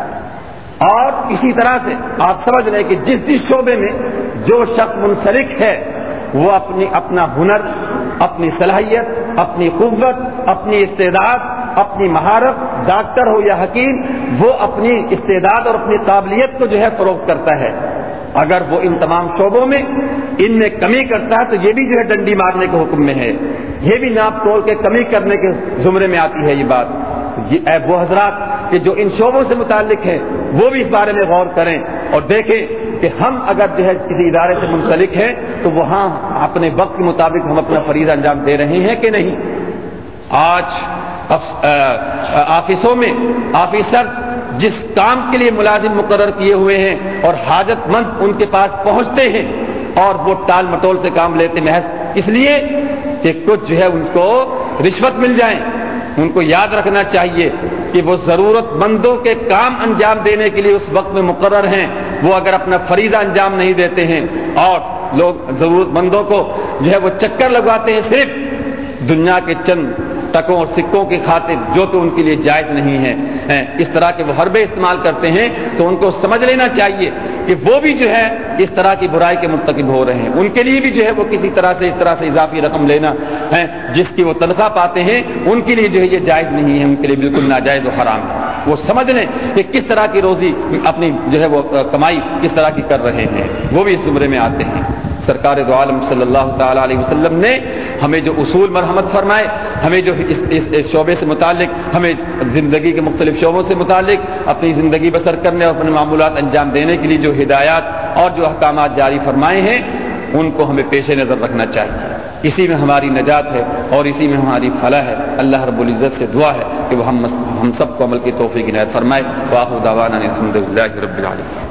اور اسی طرح سے آپ سمجھ رہے کہ جس جس شعبے میں جو شخص منسلک ہے، وہ اپنی اپنا ہنر، اپنی صلاحیت، اپنی قوت، اپنی استعداد، اپنی مہارت، ڈاکٹر ہو یا حکیم، وہ اپنی استعداد اور اپنی قابلیت کو جو ہے فروغ کرتا ہے۔ اگر وہ ان تمام شعبوں میں ان میں کمی کرتا ہے، تو یہ بھی جو ہے ڈنڈی مارنے کے حکم میں ہے۔ یہ بھی ناپ توڑ کے کمی کرنے کے زمرے میں آتی ہے یہ بات۔ یہ وہ حضرات کہ جو ان شعبوں سے متعلق ہیں وہ بھی اس بارے میں غور کریں اور دیکھیں کہ ہم اگر جو ہے کسی ادارے سے منسلک ہیں تو وہاں اپنے وقت کے مطابق ہم اپنا فریضہ انجام دے رہے ہیں کہ نہیں؟ آج آفسوں میں آفیسر جس کام کے لیے ملازم مقرر کیے ہوئے ہیں اور حاجت مند ان کے پاس پہنچتے ہیں اور وہ ٹال مٹول سے کام لیتے محض، اس لیے کہ کچھ جو ہے ان کو رشوت مل جائیں ان کو یاد رکھنا چاہیے۔ کہ وہ ضرورت مندوں کے کام انجام دینے کے لیے اس وقت میں مقرر ہیں، وہ اگر اپنا فریضہ انجام نہیں دیتے ہیں اور لوگ ضرورت مندوں کو جو ہے وہ چکر لگواتے ہیں صرف دنیا کے چند تکوں اور سکوں کی خاطر جو کہ ان کے لیے جائز نہیں ہے اس طرح کے وہ حربے استعمال کرتے ہیں تو ان کو سمجھ لینا چاہیے کہ وہ بھی جو ہے اس طرح کی برائی کے مرتکب ہو رہے ہیں۔ ان کے لیے بھی جو ہے وہ کسی طرح سے اس طرح سے اضافی رقم لینا ہے، جس کی وہ تنخواہ پاتے ہیں، ان کے لیے جو ہے یہ جائز نہیں ہے ان کے لیے بالکل ناجائز و حرام ہے۔ وہ سمجھ لیں کہ کس طرح کی روزی اپنی جو ہے وہ کمائی کس طرح کی کر رہے ہیں۔ وہ بھی اس عمرے میں آتے ہیں۔ سرکار دو عالم صلی اللہ تعالی علیہ وسلم نے ہمیں جو اصول مرحمت فرمائے ہمیں جو اس, اس, اس شعبے سے متعلق ہمیں زندگی کے مختلف شعبوں سے متعلق اپنی زندگی بسر کرنے اور اپنے معمولات انجام دینے کے لیے جو ہدایات اور جو احکامات جاری فرمائے ہیں ان کو ہمیں پیش نظر رکھنا چاہیے۔ اسی میں ہماری نجات ہے اور اسی میں ہماری فلاح ہے۔ اللہ رب العزت سے دعا ہے کہ وہ ہم ہم سب کو عمل کی توفیق عنایت فرمائے۔ واخر دعوانا الحمد للہ رب العالمین۔